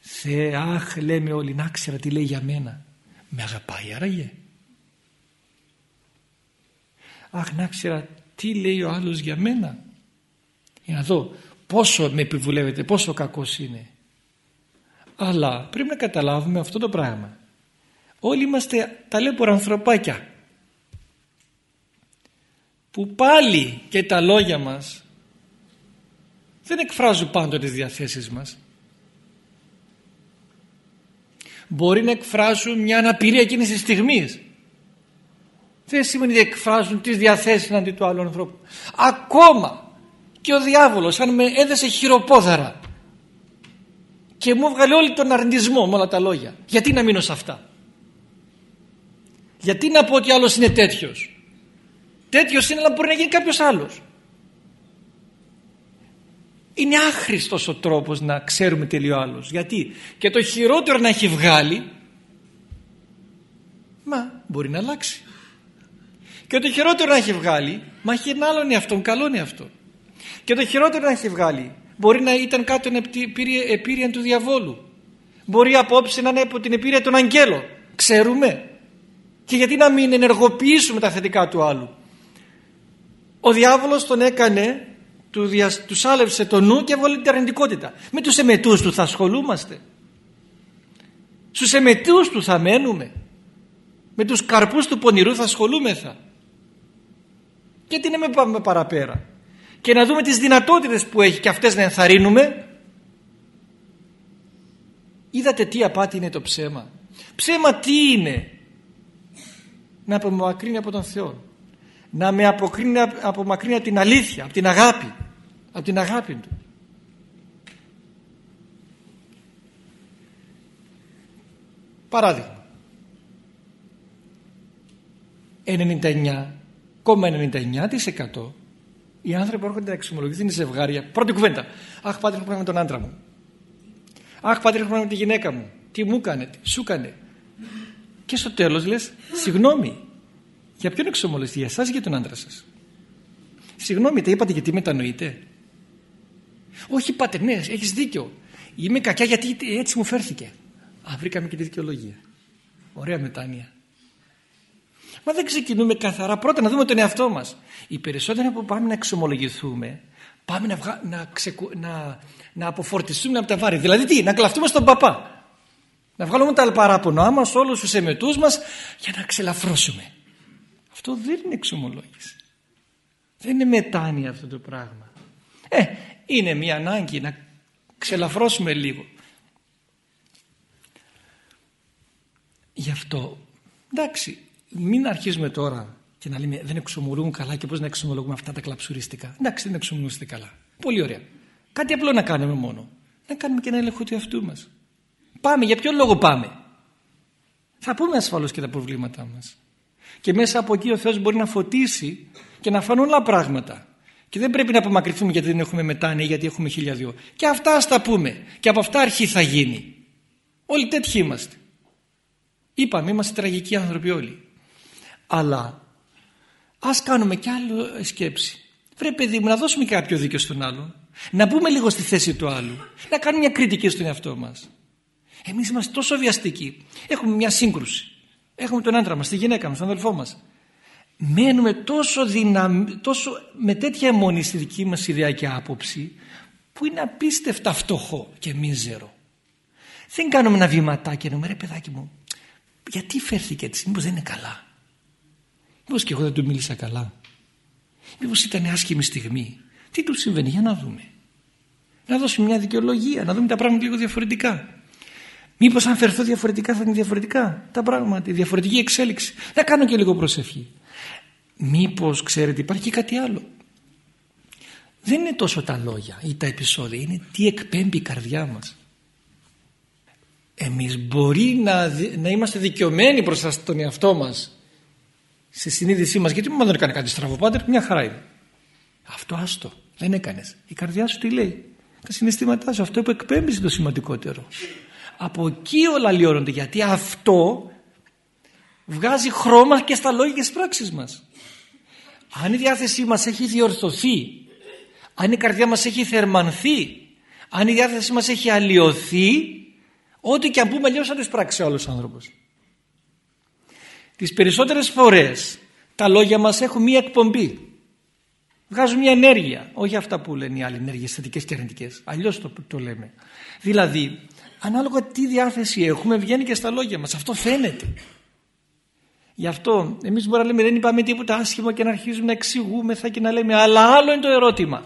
Θεέ, αχ λέμε όλοι να ξέρα τι λέει για μένα. Με αγαπάει άραγε. αχ να ξέρα τι λέει ο άλλος για μένα για να δω πόσο με επιβουλεύεται πόσο κακός είναι αλλά πρέπει να καταλάβουμε αυτό το πράγμα όλοι είμαστε ταλέπορα ανθρωπάκια που πάλι και τα λόγια μας δεν εκφράζουν πάντοτε τις διαθέσεις μας. Μπορεί να εκφράζουν μια αναπηρία εκείνης της στιγμής. Δεν σημαίνει ότι εκφράζουν τις διαθέσεις αντί του άλλου ανθρώπου. Ακόμα και ο διάβολος αν με έδεσε χειροπόδαρα και μου έβγαλε όλη τον αρνητισμό με όλα τα λόγια γιατί να μείνω σε αυτά; Γιατί να πω ότι άλλος είναι τέτοιος; Τέτοιος είναι αλλά μπορεί να γίνει κάποιος άλλος. Είναι άχρηστος ο τρόπος να ξέρουμε τι άλλος. Γιατί; Και το χειρότερο να έχει βγάλει μα μπορεί να αλλάξει. Και το χειρότερο να έχει βγάλει μα έχει ένα άλλο εαυτόν καλό εαυτό. Και το χειρότερο να έχει βγάλει μπορεί να ήταν κάτω επίρρεια του διαβόλου. Μπορεί απόψε να είναι από την επίρρεια των αγγέλων. Ξέρουμε και γιατί να μην ενεργοποιήσουμε τα θετικά του άλλου. Ο διάβολος τον έκανε του, δια, τους σάλευσε το νου και έβαλε την αρνητικότητα. Με τους εμετούς του θα ασχολούμαστε. Στους εμετούς του θα μένουμε. Με τους καρπούς του πονηρού θα ασχολούμεθα. Γιατί να μην πάμε παραπέρα. Και να δούμε τις δυνατότητες που έχει και αυτές να ενθαρρύνουμε. Είδατε τι απάτη είναι το ψέμα. Ψέμα τι είναι; Να απομακρύνει από τον Θεό να με αποκρίνει, απομακρύνει από την αλήθεια από την αγάπη από την αγάπη του παράδειγμα 99,99% οι άνθρωποι έρχονται να εξομολογηθούν ζευγάρια. Πρώτη κουβέντα. Αχ, πάτε, έχω με τον άντρα μου. Αχ, πάτε, έχω με τη γυναίκα μου. Τι μου έκανε, τι σου έκανε. Και στο τέλος λες, συγγνώμη. Για ποιον εξομολογηθεί, για εσάς ή για τον άντρα σας; Συγγνώμη, τα είπατε γιατί μετανοείτε; Όχι, πάτε, ναι, έχεις δίκιο. Είμαι κακιά γιατί έτσι μου φέρθηκε. Α, βρήκαμε και τη δικαιολογία. Ωραία μετάνοια. Μα δεν ξεκινούμε καθαρά πρώτα να δούμε τον εαυτό μας. Οι περισσότεροι που πάμε να εξομολογηθούμε πάμε να, βγα... να, ξεκου... να... να αποφορτιστούμε από τα βάρη. Δηλαδή τι, να κλαφτούμε στον παπά. Να βγάλουμε τα παράπονά μας, όλους τους εμετούς μας για να ξελαφρώσουμε. Αυτό δεν είναι εξομολόγηση. Δεν είναι μετάνοια αυτό το πράγμα. Ε, είναι μια ανάγκη να ξελαφρώσουμε λίγο. Γι' αυτό, εντάξει, μην αρχίζουμε τώρα και να λέμε δεν εξομολογούν καλά και πώς να εξομολογούμε αυτά τα κλαψουριστικά. Εντάξει, δεν εξομολογούστε καλά. Πολύ ωραία. Κάτι απλό να κάνουμε μόνο. Να κάνουμε και ένα έλεγχο του εαυτού μας. Πάμε, για ποιο λόγο πάμε; Θα πούμε ασφαλώς και τα προβλήματά μας. Και μέσα από εκεί ο Θεός μπορεί να φωτίσει και να φανούν όλα πράγματα. Και δεν πρέπει να απομακρυνθούμε γιατί δεν έχουμε μετάνοια γιατί έχουμε χίλια δυο. Και αυτά ας τα πούμε. Και από αυτά αρχή θα γίνει. Όλοι τέτοιοι είμαστε. Είπαμε, είμαστε τραγικοί άνθρωποι όλοι. Αλλά ας κάνουμε κι άλλο σκέψη. Βρε παιδί μου να δώσουμε κάποιο δίκιο στον άλλον. Να μπούμε λίγο στη θέση του άλλου. Να κάνουμε μια κριτική στον εαυτό μας. Εμείς είμαστε τόσο βιαστικοί. Έχουμε μια σύγκρουση. Έχουμε τον άντρα μας, τη γυναίκα μας, τον αδελφό μας. Μένουμε τόσο, δυναμ... τόσο με τέτοια αιμονή στη δική μας ιδέα και άποψη που είναι απίστευτα φτωχό και μίζερο. Δεν κάνουμε ένα βηματάκι εννοούμε ρε παιδάκι μου γιατί φέρθηκε έτσι, μήπως δεν είναι καλά; Μήπως και εγώ δεν του μίλησα καλά; Μήπως ήταν άσχημη στιγμή; Τι του συμβαίνει για να δούμε. Να δώσουμε μια δικαιολογία, να δούμε τα πράγματα λίγο διαφορετικά. Μήπως αν φερθώ διαφορετικά θα είναι διαφορετικά τα πράγματα, η διαφορετική εξέλιξη. Να κάνω και λίγο προσευχή. Μήπως ξέρετε υπάρχει και κάτι άλλο. Δεν είναι τόσο τα λόγια ή τα επεισόδια, είναι τι εκπέμπει η καρδιά μας. Εμείς μπορεί να, να είμαστε δικαιωμένοι μπροστά στον εαυτό μας στη συνείδησή μας γιατί μου δεν έκανε κάτι στραβό πάτερ μια χαρά είναι αυτό άστο δεν έκανες η καρδιά σου τι λέει; Τα συναισθήματά σου αυτό που εκπέμπεις είναι το σημαντικότερο από εκεί όλα λιώνονται γιατί αυτό βγάζει χρώμα και στα λόγια και στις πράξεις μας αν η διάθεσή μας έχει διορθωθεί αν η καρδιά μας έχει θερμανθεί αν η διάθεσή μας έχει αλλοιωθεί ό,τι και αν πούμε αλλιώς θα τις πράξει ο άλλος άνθρωπος τις περισσότερες φορές Τα λόγια μας έχουν μία εκπομπή. Βγάζουν μια ενέργεια. Όχι αυτά που λένε οι άλλοι ενέργειες θετικές και αρνητικές. Αλλιώς το, το λέμε. Δηλαδή, ανάλογα τι διάθεση έχουμε βγαίνει και στα λόγια μας. Αυτό φαίνεται. Γι' αυτό εμείς μπορούμε να λέμε δεν είπαμε τίποτα άσχημο και να αρχίζουμε να εξηγούμεθα και να λέμε αλλά άλλο είναι το ερώτημα.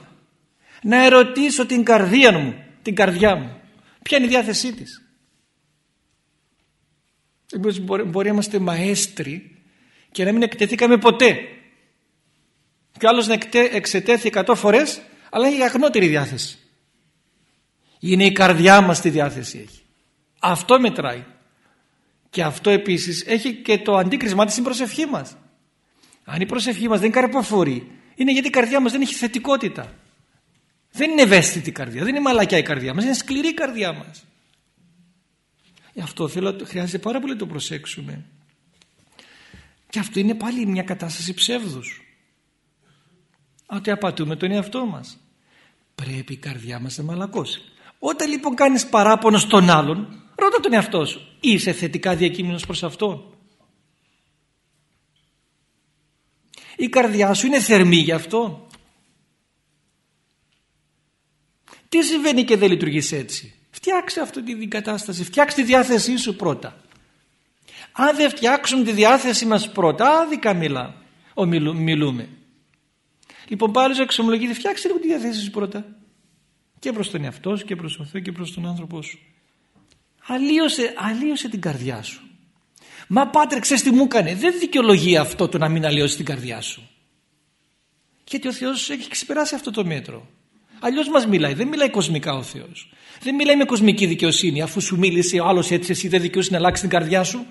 Να ερωτήσω την καρδία μου, την καρδιά μου. Ποια είναι η διάθεσή της. Εμείς μπορεί, μπορεί να είμαστε μαέστροι και να μην εκτεθήκαμε ποτέ. Και άλλος να εξετέθη εκατό φορές αλλά έχει αγνότερη διάθεση. Είναι η καρδιά μας τη διάθεση έχει. Αυτό μετράει. Και αυτό επίσης έχει και το αντίκρισμα της στην προσευχή μας. Αν η προσευχή μας δεν καρποφορεί είναι γιατί η καρδιά μας δεν έχει θετικότητα. Δεν είναι ευαίσθητη η καρδιά, δεν είναι μαλακιά η καρδιά μας, είναι σκληρή η καρδιά μας. Γι' αυτό θέλω, χρειάζεται πάρα πολύ να το προσέξουμε. Και αυτό είναι πάλι μια κατάσταση ψεύδους. Ότι απατούμε τον εαυτό μας. Πρέπει η καρδιά μας να μαλακώσει. Όταν λοιπόν κάνεις παράπονο στον άλλον, ρώτα τον εαυτό σου. Είσαι θετικά διακείμενος προς αυτό. Η καρδιά σου είναι θερμή γι' αυτό. Τι συμβαίνει και δεν λειτουργείς έτσι. Φτιάξε αυτή την κατάσταση. Φτιάξε τη διάθεσή σου πρώτα. Αν δεν φτιάξουμε τη διάθεση μας πρώτα, άδικα μιλά, ο, μιλούμε. Λοιπόν πάλι ο εξομολογείται, φτιάξε λίγο τη διάθεσή σου πρώτα. Και προς τον εαυτό σου και προς τον Θεό και προς τον άνθρωπό σου. Αλλίωσε, αλλίωσε την καρδιά σου. Μα πάτρε ξέρεις τι μου έκανε; Δεν δικαιολογεί αυτό το να μην αλλοιώσει την καρδιά σου. Γιατί ο Θεός έχει ξεπεράσει αυτό το μέτρο. Αλλιώς μας μιλάει. Δεν μιλάει κοσμικά ο Θεός. Δεν μιλάει με κοσμική δικαιοσύνη. Αφού σου μίλησε ο άλλος έτσι εσύ δεν δικαιώσει να αλλάξεις την καρδιά σου.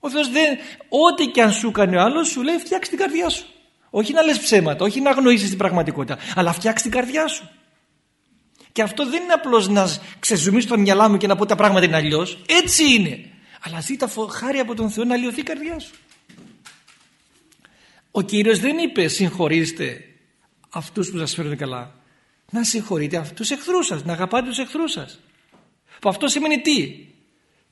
Ο Θεός δεν, ό,τι και αν σου έκανε ο άλλος σου λέει φτιάξει την καρδιά σου. Όχι να λες ψέματα, όχι να αγνοήσεις την πραγματικότητα, αλλά φτιάξει την καρδιά σου. Και αυτό δεν είναι απλώς να ξεζουμίσει το μυαλά μου και να πω τα πράγματα είναι αλλιώς. Έτσι είναι. Αλλά ζήτα χάρη από τον Θεό να λιωθεί η καρδιά σου. Ο Κύριος δεν είπε συγχωρήστε αυτούς που σας φέρουν καλά. Να συγχωρείτε τους εχθρούς σας, να αγαπάτε τους εχθρούς σας. Που αυτό σημαίνει τι;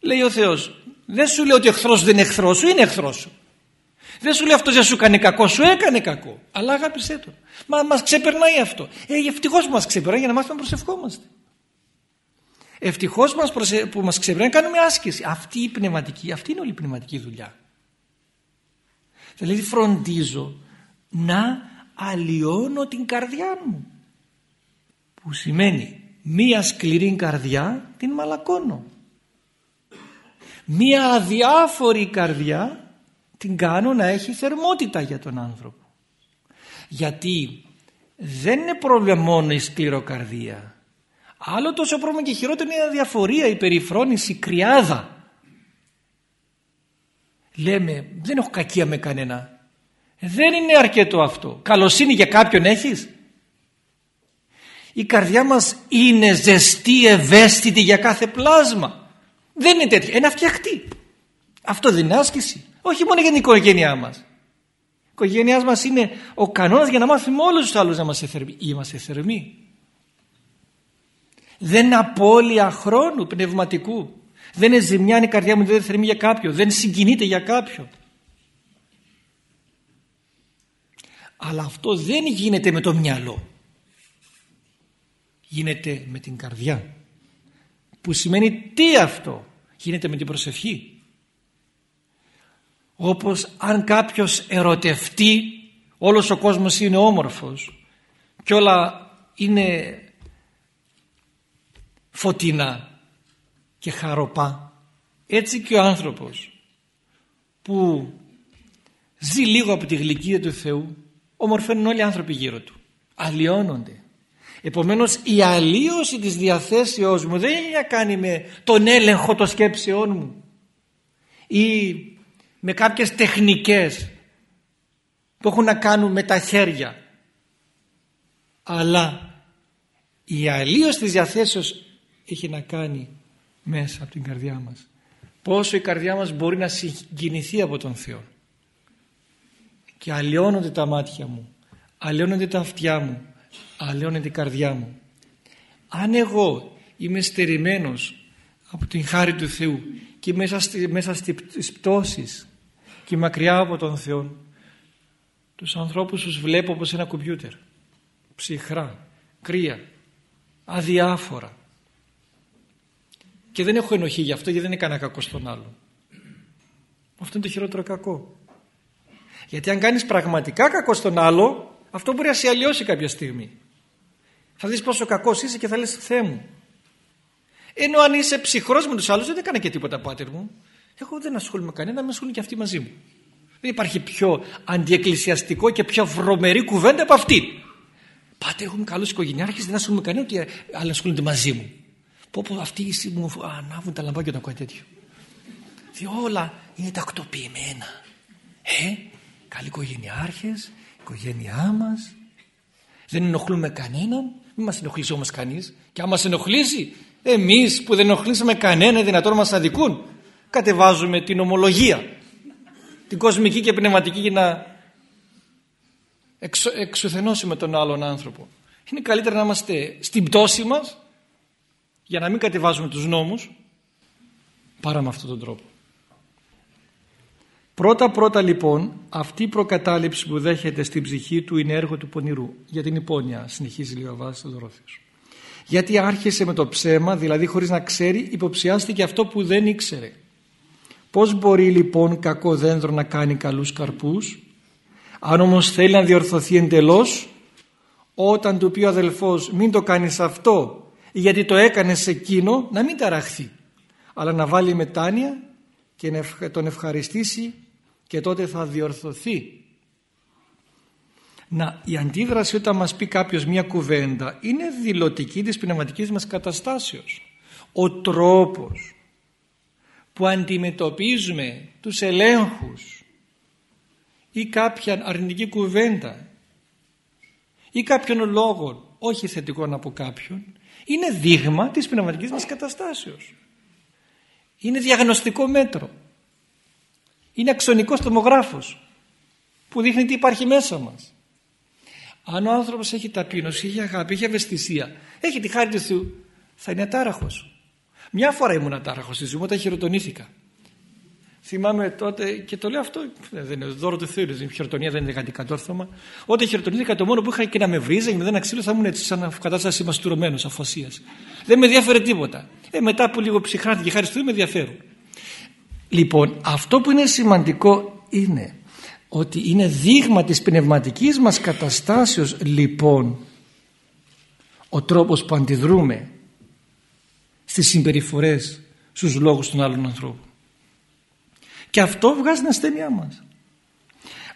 Λέει ο Θεός, δεν σου λέει ότι ο εχθρός δεν είναι εχθρός σου, είναι εχθρός σου. Δεν σου λέει αυτός δεν σου έκανε κακό, σου έκανε κακό. Αλλά αγάπησέ τον. Μα μας ξεπερνάει αυτό. Ε, ευτυχώς που μας ξεπερνάει για να μάθουμε να προσευχόμαστε. Ευτυχώς μας προσε... που μας ξεπερνάει κάνουμε άσκηση. Αυτή η πνευματική, αυτή είναι όλη η πνευματική δουλειά. Δηλαδή φροντίζω να αλλοιώνω την καρδιά μου. Που σημαίνει μία σκληρή καρδιά την μαλακώνω. Μία αδιάφορη καρδιά την κάνω να έχει θερμότητα για τον άνθρωπο. Γιατί δεν είναι πρόβλημα μόνο η σκληροκαρδία. Άλλο τόσο πρόβλημα και χειρότερο είναι η αδιαφορία, η περιφρόνηση, η κρυάδα. Λέμε δεν έχω κακία με κανένα. Δεν είναι αρκετό αυτό. Καλοσύνη για κάποιον έχεις; Η καρδιά μας είναι ζεστή, ευαίσθητη για κάθε πλάσμα. Δεν είναι τέτοια. Είναι φτιαχτεί. Αυτό δεν είναι άσκηση. Όχι μόνο για την οικογένειά μας. Η οικογένειά μας είναι ο κανόνας για να μάθουμε όλους τους άλλους να είμαστε θερμοί. Είμαστε θερμοί. Δεν είναι απώλεια χρόνου πνευματικού. Δεν είναι ζημιά αν η καρδιά μου δεν είναι θερμή για κάποιον. Δεν συγκινείται για κάποιον. Αλλά αυτό δεν γίνεται με το μυαλό. Γίνεται με την καρδιά. Που σημαίνει τι αυτό; Γίνεται με την προσευχή όπως αν κάποιος ερωτευτεί όλος ο κόσμος είναι όμορφος και όλα είναι φωτεινά και χαροπά. Έτσι και ο άνθρωπος που ζει λίγο από τη γλυκία του Θεού ομορφαίνουν όλοι οι άνθρωποι γύρω του. Αλλοιώνονται. Επομένως η αλλίωση της διαθέσεώς μου δεν έχει να κάνει με τον έλεγχο των σκέψεών μου ή με κάποιες τεχνικές που έχουν να κάνουν με τα χέρια. Αλλά η αλλίωση της διαθέσεως έχει να κάνει μέσα από την καρδιά μας. Πόσο η καρδιά μας μπορεί να συγκινηθεί από τον Θεό. Και αλλοιώνονται τα μάτια μου αλλοιώνονται τα αυτιά μου αλλοιώνεται η καρδιά μου. Αν εγώ είμαι στερημένος από την χάρη του Θεού και μέσα, στη, μέσα στις πτώσεις και μακριά από τον Θεό. Τους ανθρώπους τους βλέπω όπως ένα κομπιούτερ. Ψυχρά, κρύα αδιάφορα. Και δεν έχω ενοχή γι' αυτό γιατί δεν έκανα κακό στον άλλο αυτό είναι το χειρότερο κακό. Γιατί αν κάνεις πραγματικά κακό στον άλλο αυτό μπορεί να σε αλλοιώσει κάποια στιγμή. Θα δεις πόσο κακός είσαι και θα λες Θεέ μου ενώ αν είσαι ψυχρός με τους άλλους δεν έκανα και τίποτα πάτερ μου εγώ δεν ασχολούμαι με κανένα, με ασχολούν και αυτοί μαζί μου. Δεν υπάρχει πιο αντιεκκλησιαστικό και πιο βρωμερή κουβέντα από αυτή πάτε έχουμε καλούς οικογενειάρχες δεν ασχολούμαι κανένα και άλλοι ασχολούνται μαζί μου. Πω πω αυτοί μου ανάβουν τα λαμπάκια όταν κάτι τέτοιο. Διότι όλα είναι τακτοποιημένα. Ε, καλοί οικογενειάρχες οικογένειά μας. Δεν ενοχλούμε κανέναν μην μας ενοχλήσει όμως κανείς. Και αν μας ενοχλήσει εμείς που δεν ενοχλήσαμε κανένα δυνατόν μας αδικούν κατεβάζουμε την ομολογία την κοσμική και πνευματική για να εξο, εξουθενώσουμε τον άλλον άνθρωπο είναι καλύτερα να είμαστε στην πτώση μας για να μην κατεβάζουμε τους νόμους παρά με αυτόν τον τρόπο Πρώτα πρώτα λοιπόν αυτή η προκατάληψη που δέχεται στην ψυχή του είναι έργο του πονηρού για την υπόνοια συνεχίζει λίγο βάση Δωρόθιος. Γιατί άρχισε με το ψέμα δηλαδή χωρίς να ξέρει υποψιάστηκε αυτό που δεν ήξερε. Πώς μπορεί λοιπόν κακό δέντρο να κάνει καλούς καρπούς; Αν όμως θέλει να διορθωθεί εντελώς όταν του πει ο αδελφός μην το κάνεις αυτό γιατί το έκανες εκείνο να μην ταραχθεί αλλά να βάλει μετάνοια και να τον ευχαριστήσει και τότε θα διορθωθεί. Να, η αντίδραση όταν μας πει κάποιος μια κουβέντα είναι δηλωτική της πνευματικής μας καταστάσεως. Ο τρόπος που αντιμετωπίζουμε τους ελέγχους ή κάποια αρνητική κουβέντα ή κάποιον λόγο όχι θετικό από κάποιον είναι δείγμα της πνευματικής μας καταστάσεως. Είναι διαγνωστικό μέτρο είναι αξονικός τομογράφος που δείχνει τι υπάρχει μέσα μας. Αν ο άνθρωπος έχει ταπείνωση, έχει αγάπη, έχει ευαισθησία, έχει τη χάρη του Θεού, θα είναι ατάραχος. Μια φορά ήμουν ατάραχος στη ζωή μου όταν χειροτονήθηκα. Θυμάμαι τότε, και το λέω αυτό, δεν είναι δώρο του Θεού, η χειροτονία δεν είναι κάτι κατόρθωμα. Όταν χειροτονήθηκα, το μόνο που είχα και να με βρίζα με ένα ξύλο θα ήμουν έτσι, σαν κατάσταση μαστουρωμένος, αφοσίας. Δεν με ενδιαφέρε τίποτα. Ε, μετά από λίγο ψυχρά χάρη του Θεού με ενδιαφέρουν. Λοιπόν, αυτό που είναι σημαντικό είναι ότι είναι δείγμα της πνευματικής μας καταστάσεως λοιπόν ο τρόπος που αντιδρούμε στις συμπεριφορές στους λόγους των άλλων ανθρώπων. Και αυτό βγάζει την ασθένειά μας.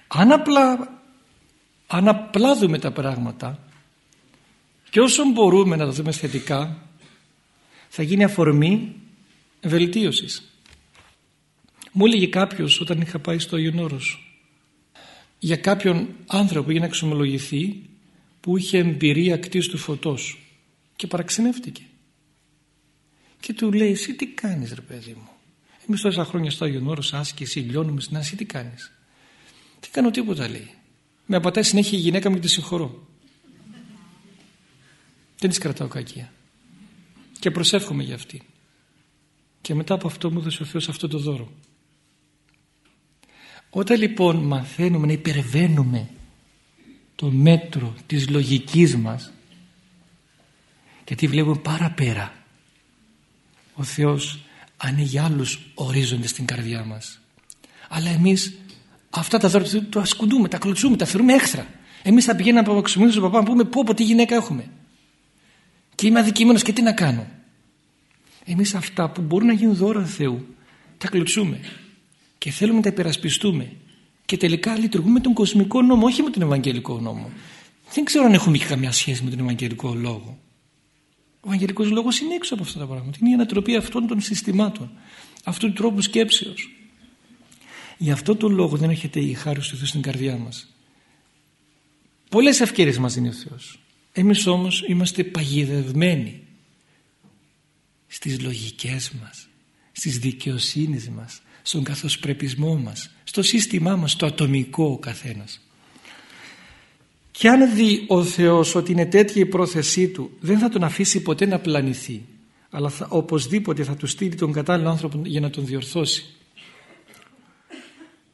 Αν απλά, αν απλά δούμε τα πράγματα και όσο μπορούμε να τα δούμε θετικά θα γίνει αφορμή βελτίωσης. Μου έλεγε κάποιος όταν είχα πάει στο Άγιον για κάποιον άνθρωπο για να εξομολογηθεί που είχε εμπειρία κτής του φωτός και παραξενεύτηκε. Και του λέει εσύ τι κάνεις ρε παιδί μου; Εμείς τόσα χρόνια στο Άγιον Όρος άσκηση λιώνουμε στην άση τι κάνεις; Τι κάνω τίποτα λέει. Με απατάει συνέχεια η γυναίκα μου και τη συγχωρώ. Δεν της κρατάω κακία. Και προσεύχομαι για αυτή. Και μετά από αυτό μου έδωσε ο Θεός αυτό το δώρο. Όταν λοιπόν μαθαίνουμε να υπερβαίνουμε το μέτρο της λογικής μας γιατί βλέπουμε παραπέρα ο Θεός ανοίγει άλλους ορίζοντες στην καρδιά μας. Αλλά εμείς αυτά τα δώρα του ασκουντούμε, τα κλωτσούμε, τα θεωρούμε έξτρα. Εμείς θα πηγαίνουμε από ξυμίδι στον παπά να πούμε πω πω τι γυναίκα έχουμε και είμαι αδικημένος και τι να κάνω. Εμείς αυτά που μπορούν να γίνουν δώρα Θεού τα κλωτσούμε και θέλουμε να τα υπερασπιστούμε και τελικά λειτουργούμε τον κοσμικό νόμο όχι με τον Ευαγγελικό νόμο. Δεν ξέρω αν έχουμε και καμιά σχέση με τον Ευαγγελικό λόγο ο Ευαγγελικός λόγος είναι έξω από αυτά τα πράγματα. Είναι η ανατροπή αυτών των συστημάτων αυτού του τρόπου σκέψεως. Γι' αυτό το λόγο δεν έρχεται η χάρη του Θεού στην καρδιά μας. Πολλές ευκαιρίες μας δίνει ο Θεός. Εμείς όμως είμαστε παγιδευμένοι στις λογικές μας στις δικαιοσύνες μας στον καθοσπρεπισμό μας, στο σύστημά μας, στο ατομικό ο καθένας. Και αν δει ο Θεός ότι είναι τέτοια η πρόθεσή του, δεν θα τον αφήσει ποτέ να πλανηθεί, αλλά θα, οπωσδήποτε θα του στείλει τον κατάλληλο άνθρωπο για να τον διορθώσει.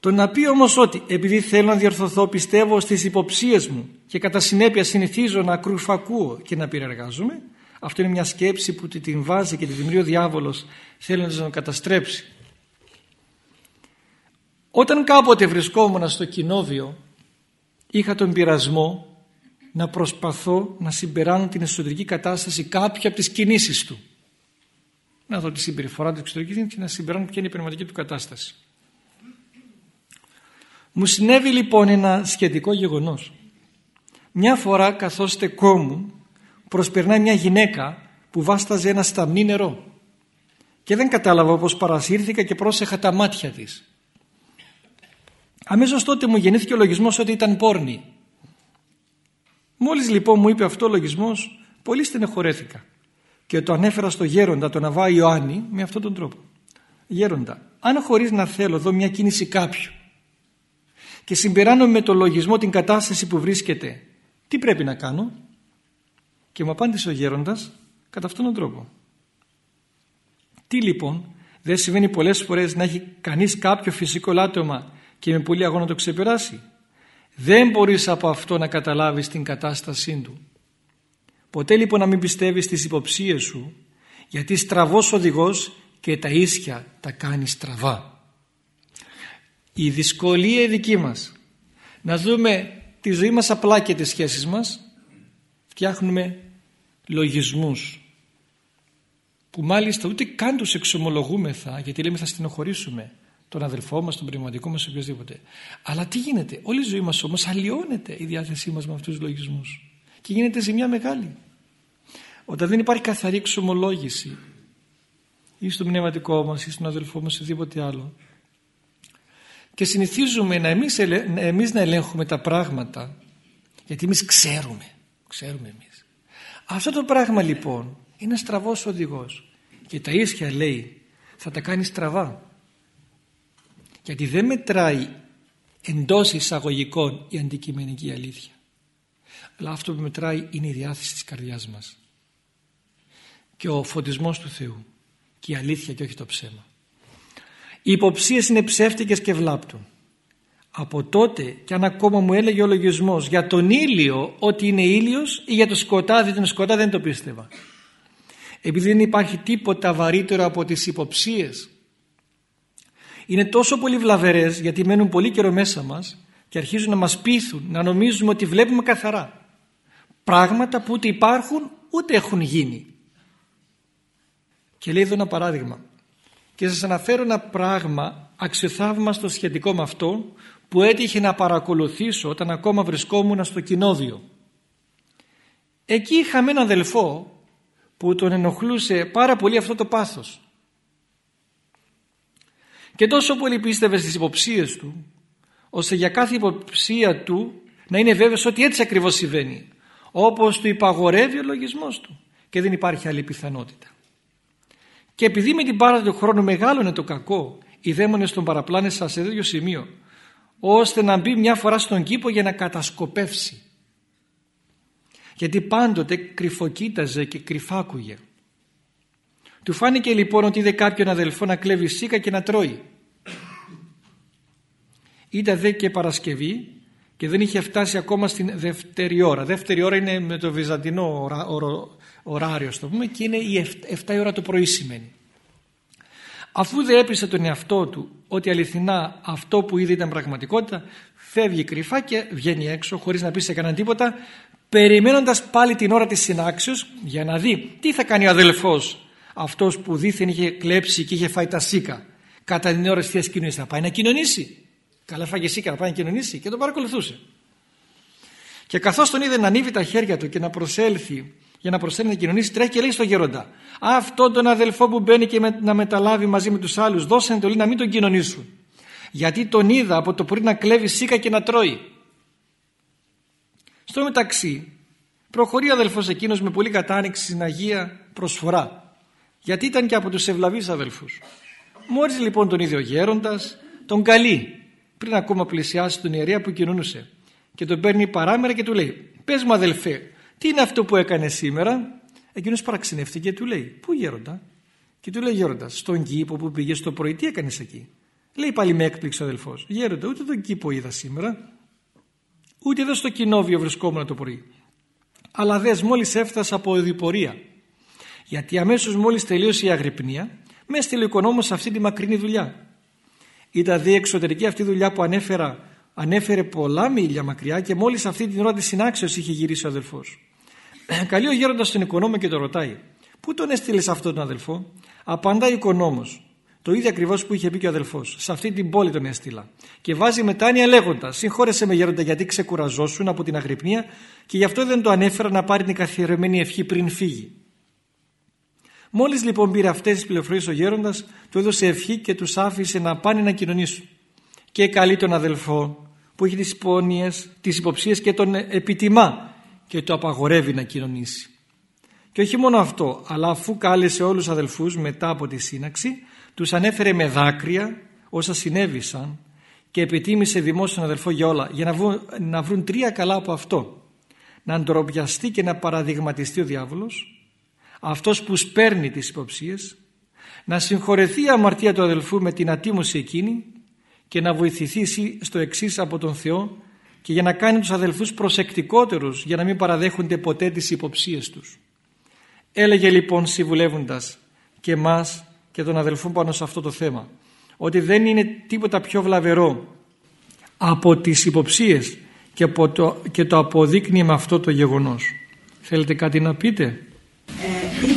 Το να πει όμως ότι επειδή θέλω να διορθωθώ πιστεύω στις υποψίες μου και κατά συνέπεια συνηθίζω να κρουφακούω και να πυρεργάζομαι αυτό είναι μια σκέψη που την βάζει και τη δημιουργεί ο διάβολος θέλοντας να τον καταστρέψει. Όταν κάποτε βρισκόμουν στο κοινόβιο είχα τον πειρασμό να προσπαθώ να συμπεράνω την εσωτερική κατάσταση κάποια από τις κινήσεις του. Να δω τη συμπεριφορά του εξωτερικής και να συμπεράνω ποια είναι η πνευματική του κατάσταση. Μου συνέβη λοιπόν ένα σχετικό γεγονός. Μια φορά καθώς στεκόμουν προσπερνάει μια γυναίκα που βάσταζε ένα σταμνί νερό και δεν κατάλαβα πως παρασύρθηκα και πρόσεχα τα μάτια της. Αμέσως τότε μου γεννήθηκε ο λογισμός ότι ήταν πόρνη. Μόλις λοιπόν μου είπε αυτό ο λογισμός πολύ στενεχωρέθηκα και το ανέφερα στο γέροντα τον Αβά Ιωάννη με αυτόν τον τρόπο. Γέροντα, αν χωρίς να θέλω δω μια κίνηση κάποιου και συμπεράνω με το λογισμό την κατάσταση που βρίσκεται, τι πρέπει να κάνω. Και μου απάντησε ο γέροντας κατά αυτόν τον τρόπο. Τι λοιπόν, δεν συμβαίνει πολλές φορές να έχει κανείς κάποιο φυσικό λάτωμα και με πολύ αγώνα το ξεπεράσει. Δεν μπορείς από αυτό να καταλάβεις την κατάστασή του. Ποτέ λοιπόν να μην πιστεύεις στις υποψίες σου γιατί στραβός οδηγός και τα ίσια τα κάνει στραβά. Η δυσκολία η δική μας να δούμε τη ζωή μας απλά και τις σχέσεις μας φτιάχνουμε λογισμούς που μάλιστα ούτε καν τους εξομολογούμεθα γιατί λέμε θα στενοχωρήσουμε τον αδελφό μας, τον πνευματικό μας, οποιοδήποτε. Αλλά τι γίνεται, όλη η ζωή μας όμως αλλοιώνεται η διάθεσή μας με αυτούς τους λογισμούς και γίνεται ζημιά μεγάλη. Όταν δεν υπάρχει καθαρή εξομολόγηση ή στον πνευματικό μας ή στον αδελφό μας ή οτιδήποτε άλλο και συνηθίζουμε να εμείς, εμείς να ελέγχουμε τα πράγματα γιατί εμείς ξέρουμε, ξέρουμε εμείς. Αυτό το πράγμα λοιπόν είναι στραβός οδηγός και τα ίσια λέει θα τα κάνει στραβά γιατί δεν μετράει εντός εισαγωγικών η αντικειμενική αλήθεια. Αλλά αυτό που μετράει είναι η διάθεση της καρδιάς μας. Και ο φωτισμός του Θεού. Και η αλήθεια και όχι το ψέμα. Οι υποψίες είναι ψεύτικες και βλάπτουν. Από τότε και αν ακόμα μου έλεγε ο λογισμός για τον ήλιο ότι είναι ήλιος ή για το σκοτάδι την σκοτάδι δεν το πίστευα. Επειδή δεν υπάρχει τίποτα βαρύτερο από τις υποψίες είναι τόσο πολύ βλαβερές γιατί μένουν πολύ καιρό μέσα μας και αρχίζουν να μας πείθουν να νομίζουμε ότι βλέπουμε καθαρά πράγματα που ούτε υπάρχουν ούτε έχουν γίνει και λέει εδώ ένα παράδειγμα και σας αναφέρω ένα πράγμα αξιοθαύμαστο σχετικό με αυτό που έτυχε να παρακολουθήσω όταν ακόμα βρισκόμουν στο κοινόδιο. Εκεί είχαμε έναν αδελφό που τον ενοχλούσε πάρα πολύ αυτό το πάθος. Και τόσο πολύ πίστευε στις υποψίες του, ώστε για κάθε υποψία του να είναι βέβαιος ότι έτσι ακριβώς συμβαίνει. Όπως του υπαγορεύει ο λογισμός του και δεν υπάρχει άλλη πιθανότητα. Και επειδή με την πάρα του χρόνου μεγάλωνε το κακό, οι δαίμονες τον παραπλάνεσαν σε τέτοιο σημείο, ώστε να μπει μια φορά στον κήπο για να κατασκοπεύσει. Γιατί πάντοτε κρυφοκοίταζε και κρυφάκουγε. Του φάνηκε λοιπόν ότι είδε κάποιον αδελφό να κλέβει σίκα και να τρώει. Ήταν δε και Παρασκευή και δεν είχε φτάσει ακόμα στην δεύτερη ώρα. Δεύτερη ώρα είναι με το βυζαντινό ωράριο στο πούμε και είναι η 7 η ώρα το πρωί σημαίνει. Αφού δεν έπεισε τον εαυτό του ότι αληθινά αυτό που είδε ήταν πραγματικότητα φεύγει κρυφά και βγαίνει έξω χωρίς να πει σε κανέναν τίποτα περιμένοντας πάλι την ώρα της συνάξεως για να δει τι θα κάνει ο αδελφός αυτός που δήθεν είχε κλέψει και είχε φάει τα σίκα κατά την ώρα της Θείας Κοινωνίας θα πάει να κοινωνήσει καλά φάγε σίκα να πάει να κοινωνήσει και τον παρακολουθούσε και καθώς τον είδε να ανοίγει τα χέρια του και να προσέλθει για να προσέλθει να κοινωνήσει, τρέχει και λέει στο γέροντα: Αυτόν τον αδελφό που μπαίνει και να μεταλάβει μαζί με τους άλλους, δώσε εντολή να μην τον κοινωνήσουν. Γιατί τον είδα από το πρωί να κλέβει σίκα και να τρώει. Στο μεταξύ, προχωρεί ο αδελφός εκείνος με πολύ κατάνοιξη στην Αγία προσφορά. Γιατί ήταν και από τους ευλαβείς αδελφούς. Μόλις λοιπόν τον είδε ο γέροντας, τον καλεί πριν ακόμα πλησιάσει τον ιερέα που κοινωνούσε και τον παίρνει παράμερα και του λέει «Πες μου αδελφέ, τι είναι αυτό που έκανες σήμερα» Εκείνος παραξενεύτηκε και του λέει «Πού γέροντα» και του λέει γέροντα στον κήπο που πήγες το πρωί τι έκανες εκεί» Λέει πάλι με έκπληξη ο αδελφός. Γέροντα ούτε τον κήπο είδα σήμερα ούτε εδώ στο κοινόβιο βρισκόμουν το πρωί. Αλλά δες μόλις έφτασα από οδηπορία γιατί αμέσως μόλις τελείωσε η αγρυπνία με έστειλε ο οικονόμος σε αυτή τη μακρινή δουλειά. Ήταν δει εξωτερική αυτή η δουλειά που ανέφερα, ανέφερε πολλά μίλια μακριά και μόλις αυτή την ώρα της συνάξεως είχε γυρίσει ο αδελφός. *clears throat* Καλεί ο γέροντας τον οικονόμο και το ρωτάει Πού τον έστειλες αυτόν τον αδελφό; Απαντάει ο οικονόμος το ίδιο ακριβώς που είχε πει και ο αδελφός. Σε αυτή την πόλη τον έστειλα. Και βάζει μετάνοια λέγοντας: Συγχώρεσε με γέροντα γιατί ξεκουραζόσουν από την αγρυπνία και γι' αυτό δεν το ανέφερα να πάρει την καθιερωμένη ευχή πριν φύγει. Μόλις λοιπόν πήρε αυτές τις πληροφορίες ο γέροντας, του έδωσε ευχή και τους άφησε να πάνε να κοινωνήσουν. Και καλεί τον αδελφό που έχει τις υπόνοιε, τις υποψίες και τον επιτιμά και το απαγορεύει να κοινωνήσει. Και όχι μόνο αυτό, αλλά αφού κάλεσε όλους τους αδελφούς μετά από τη σύναξη, τους ανέφερε με δάκρυα όσα συνέβησαν και επιτίμησε δημόσιον αδελφό για όλα, για να βρουν, να βρουν τρία καλά από αυτό. Να αντροπιαστεί και να παραδειγματιστεί ο διάβολος, αυτός που σπέρνει τις υποψίες, να συγχωρεθεί η αμαρτία του αδελφού με την ατίμωση εκείνη και να βοηθηθεί στο εξής από τον Θεό και για να κάνει τους αδελφούς προσεκτικότερους για να μην παραδέχονται ποτέ τις υποψίες τους. Έλεγε λοιπόν συμβουλεύοντας και μας και τον αδελφό πάνω σε αυτό το θέμα ότι δεν είναι τίποτα πιο βλαβερό από τις υποψίες και, από το, και το αποδείκνει με αυτό το γεγονός. Θέλετε κάτι να πείτε;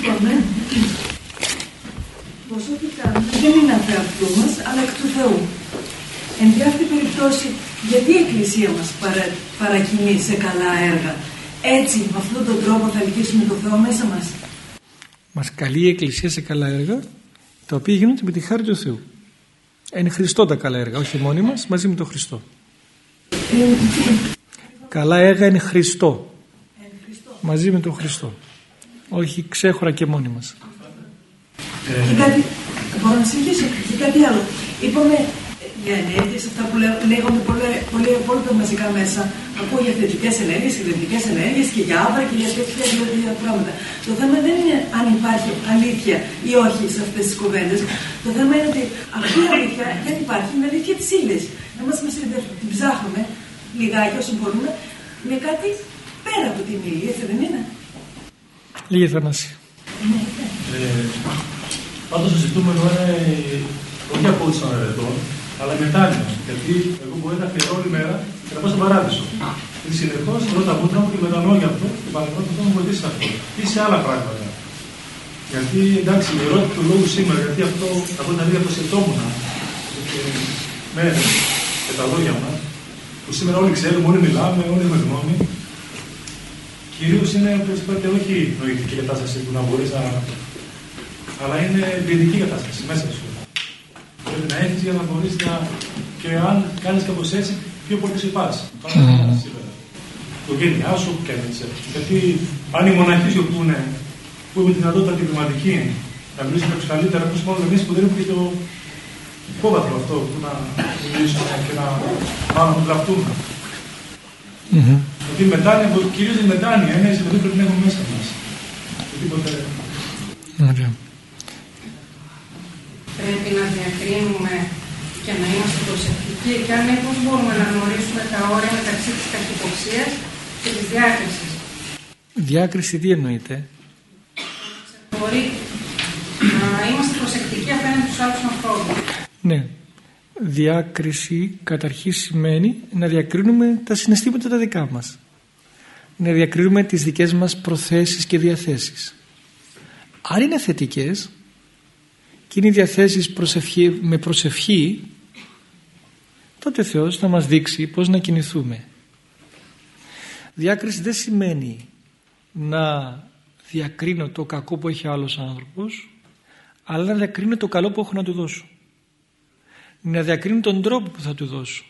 Ε, είπαμε πως ό,τι κάνουμε δεν είναι από μας αλλά εκ του Θεού. Εν αυτή περιπτώσει γιατί η Εκκλησία μας παρα, παρακινεί σε καλά έργα; Έτσι με αυτόν τον τρόπο θα ελκύσουμε το Θεό μέσα μας. Μας καλεί η Εκκλησία σε καλά έργα τα οποία γίνονται με τη χάρη του Θεού. Είναι Χριστό τα καλά έργα, όχι μόνοι μας, μαζί με τον Χριστό. καλά έργα είναι Χριστό. Μαζί με τον Χριστό. Όχι ξέχωρα και μόνοι μας. Και κάτι, μπορώ να συνεχίσω, και κάτι άλλο. Είπαμε για ενέργειες, αυτά που λέγονται πολύ, πολύ, πολύ μαζικά μέσα. Ακούω για θετικέ ενέργειες και θετικέ ενέργειες και για άβρα και για τέτοια πράγματα. Το θέμα δεν είναι αν υπάρχει αλήθεια ή όχι σε αυτές τις κουβέντες. Το θέμα είναι ότι αυτή η αλήθεια δεν υπάρχει, είναι αλήθεια της ύλης. Να μας την ψάχνουμε λιγάκι όσο μπορούμε με κάτι πέρα από την ύλη, έτσι δεν είναι; Λίγη θανάση. Ε, Πάντως το ζητούμενο είναι όχι από του αναρετών, αλλά μετάνοια. Γιατί εγώ μπορεί να αφιερώ όλη μέρα και να πάω στον παράδεισο. Γιατί συνεχώς θέλω τα μούτρα μου και μετανοώ για αυτό και παρακαλώ θα μου βοηθήσει σε αυτό. Ή σε άλλα πράγματα. Γιατί εντάξει, η ερώτηση του λόγου σήμερα, γιατί αυτό, αυτό ήταν ίδια που σκεφτόμουν με, και τα λόγια μας, που σήμερα όλοι ξέρουμε, όλοι μιλάμε, όλοι έχουμε γνώμη. Κυρίως είναι, όπως είπατε, όχι νοητική κατάσταση που να μπορείς να. αλλά είναι ποιητική κατάσταση μέσα σου. Πρέπει να έχεις για να μπορείς να. και αν κάνεις κάπως έτσι, πιο πολύ σε πα. Το οικογένειά σου και έτσι. Γιατί αν οι μοναχοί σου που, είναι, που έχουν τη δυνατότητα την πνευματική να μιλήσουν με τους καλύτερα, πώ μόνο εμείς που δεν έχουμε και το υπόβαθρο αυτό που να μιλήσουμε και να μάλλον να βλαφτούμε. Mm-hmm. Γιατί μετάνοια, κυρίως η μετάνοια είναι η που πρέπει να έχουμε μέσα μας. Οτιδήποτε. Ωραία πρέπει να διακρίνουμε και να είμαστε προσεκτικοί και αν πώς μπορούμε να γνωρίσουμε τα όρια μεταξύ της καχυποψίας και της διάκρισης. Διάκριση τι εννοείται; Μπορεί να είμαστε προσεκτικοί απέναντι στους άλλους ανθρώπους. Ναι. Διάκριση καταρχήν σημαίνει να διακρίνουμε τα συναισθήματα τα δικά μας. Να διακρίνουμε τις δικές μας προθέσεις και διαθέσεις. Αν είναι θετικές και είναι διαθέσεις προσευχή, με προσευχή τότε Θεός θα μας δείξει πώς να κινηθούμε. Διάκριση δεν σημαίνει να διακρίνω το κακό που έχει άλλος άνθρωπος αλλά να διακρίνω το καλό που έχω να του δώσω. Να διακρίνω τον τρόπο που θα του δώσω.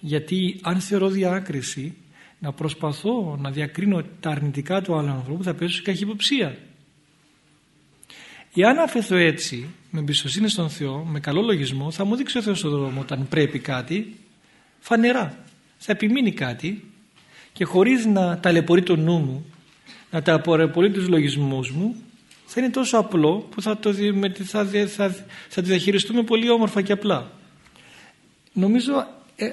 Γιατί αν θεωρώ διάκριση να προσπαθώ να διακρίνω τα αρνητικά του άλλου ανθρώπου θα πέσω σε καχυποψία Εάν αφαιθώ έτσι, με εμπιστοσύνη στον Θεό, με καλό λογισμό, θα μου δείξει ο Θεός τον δρόμο όταν πρέπει κάτι, φανερά. Θα επιμείνει κάτι και χωρίς να ταλαιπωρεί το νου μου, να ταλαιπωρεί τους λογισμούς μου, θα είναι τόσο απλό που θα το, θα, θα, θα το διαχειριστούμε πολύ όμορφα και απλά. Νομίζω ε,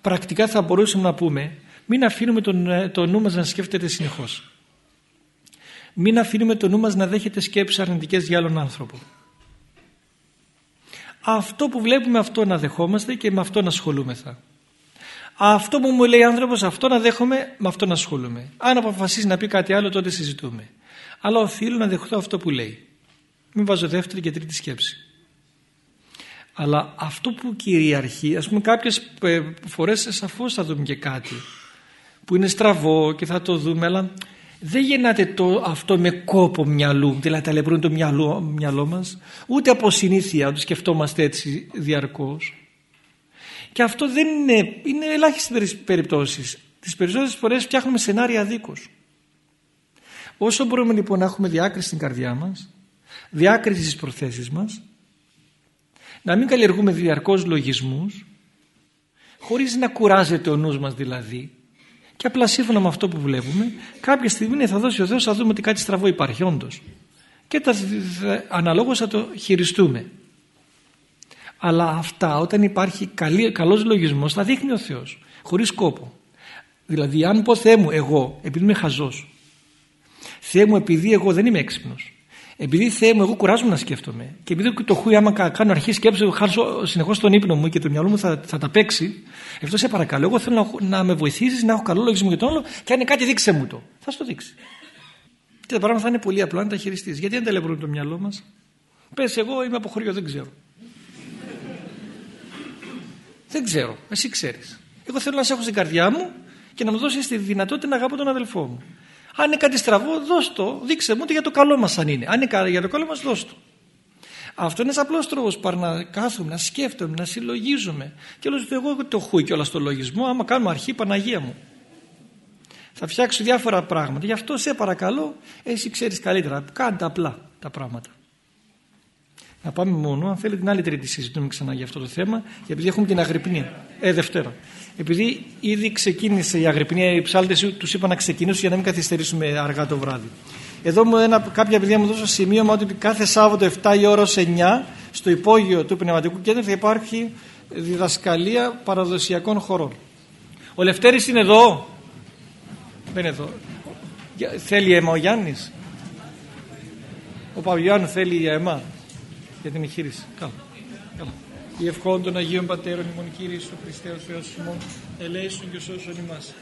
πρακτικά θα μπορούσαμε να πούμε μην αφήνουμε τον, ε, το νου μας να σκέφτεται συνεχώς. Μην αφήνουμε το νου μας να δέχεται σκέψεις αρνητικές για άλλον άνθρωπο. Αυτό που βλέπουμε αυτό να δεχόμαστε και με αυτό να ασχολούμεθα. Αυτό που μου λέει ο άνθρωπος αυτό να δέχομαι με αυτό να ασχολούμαι. Αν αποφασίσει να πει κάτι άλλο τότε συζητούμε. Αλλά οφείλω να δεχτώ αυτό που λέει. Μην βάζω δεύτερη και τρίτη σκέψη. Αλλά αυτό που κυριαρχεί, ας πούμε κάποιες ε, φορές σαφώς θα δούμε και κάτι που είναι στραβό και θα το δούμε αλλά δεν γεννάται το, αυτό με κόπο μυαλού, δηλαδή ταλαιπωρούν το μυαλό, μυαλό μας, ούτε από συνήθεια το σκεφτόμαστε έτσι διαρκώς. Και αυτό δεν είναι, είναι ελάχιστες περιπτώσεις. Τις περισσότερες φορές φτιάχνουμε σενάρια δίκως. Όσο μπορούμε λοιπόν να έχουμε διάκριση στην καρδιά μας, διάκριση στις προθέσεις μας, να μην καλλιεργούμε διαρκώς λογισμούς, χωρίς να κουράζεται ο νους μας δηλαδή, και απλά σύμφωνα με αυτό που βλέπουμε, κάποια στιγμή θα δώσει ο Θεός, θα δούμε ότι κάτι στραβό υπάρχει όντως. Και τα, αναλόγως θα το χειριστούμε. Αλλά αυτά όταν υπάρχει καλή, καλός λογισμός θα δείχνει ο Θεός, χωρίς κόπο. Δηλαδή αν πω Θεέ μου εγώ, επειδή είμαι χαζός, Θεέ μου επειδή εγώ δεν είμαι έξυπνος, επειδή Θεέ μου, εγώ κουράζομαι να σκέφτομαι. Και επειδή το χούι, άμα κάνω αρχή σκέψη, χάσω συνεχώς τον ύπνο μου και το μυαλό μου θα, θα τα παίξει. Αυτό σε παρακαλώ. Εγώ θέλω να, να με βοηθήσεις, να έχω καλό λογισμό για τον άλλο και αν είναι κάτι, δείξε μου το. Θα σου το δείξει. Και τα πράγματα θα είναι πολύ απλά να τα χειριστείς. Γιατί δεν ταλαιπωρούν το μυαλό μας; Πες, εγώ είμαι από χωριό, δεν ξέρω. δεν ξέρω. Εσύ ξέρεις. Εγώ θέλω να σε έχω στην καρδιά μου και να μου δώσεις τη δυνατότητα να αγαπώ τον αδελφό μου. Αν είναι κάτι στραβό, δώσ' το, δείξε μου το για το καλό μας αν είναι. Αν είναι για το καλό μας, δώσ' το. Αυτό είναι ένας απλός τρόπος παρά να κάθομαι, να σκέφτομαι, να συλλογίζομαι. Και λέω ότι εγώ το χούι όλα στο λογισμό, άμα κάνουμε αρχή Παναγία μου. Θα φτιάξω διάφορα πράγματα. Γι' αυτό σε παρακαλώ, εσύ ξέρεις καλύτερα. Κάντε απλά τα πράγματα. Να πάμε μόνο, αν θέλετε την άλλη τρίτη συζητούμε ξανά για αυτό το θέμα, επειδή έχουμε την Αγρυπνία. Ε, Δευτέρα. Επειδή ήδη ξεκίνησε η Αγρυπνία, οι ψάλτες τους είπαν να ξεκινήσουν για να μην καθυστερήσουμε αργά το βράδυ. Εδώ μου ένα, κάποια παιδιά μου δώσαν σημείωμα ότι κάθε Σάββατο 7 η ώρα ως 9 στο υπόγειο του Πνευματικού Κέντρου θα υπάρχει διδασκαλία παραδοσιακών χωρών. Ο Λευτέρης είναι εδώ. Δεν είναι εδώ. Θέλει αίμα ο Γιάννης; Ο Παυλιάνου θέλει αίμα για την εγχείρηση. Καλά. Καλά. Η ευχών των Αγίων Πατέρων ημών Κύριε Ιησού Χριστέ ο Θεός ημών ελέησον και σώσον ημάς.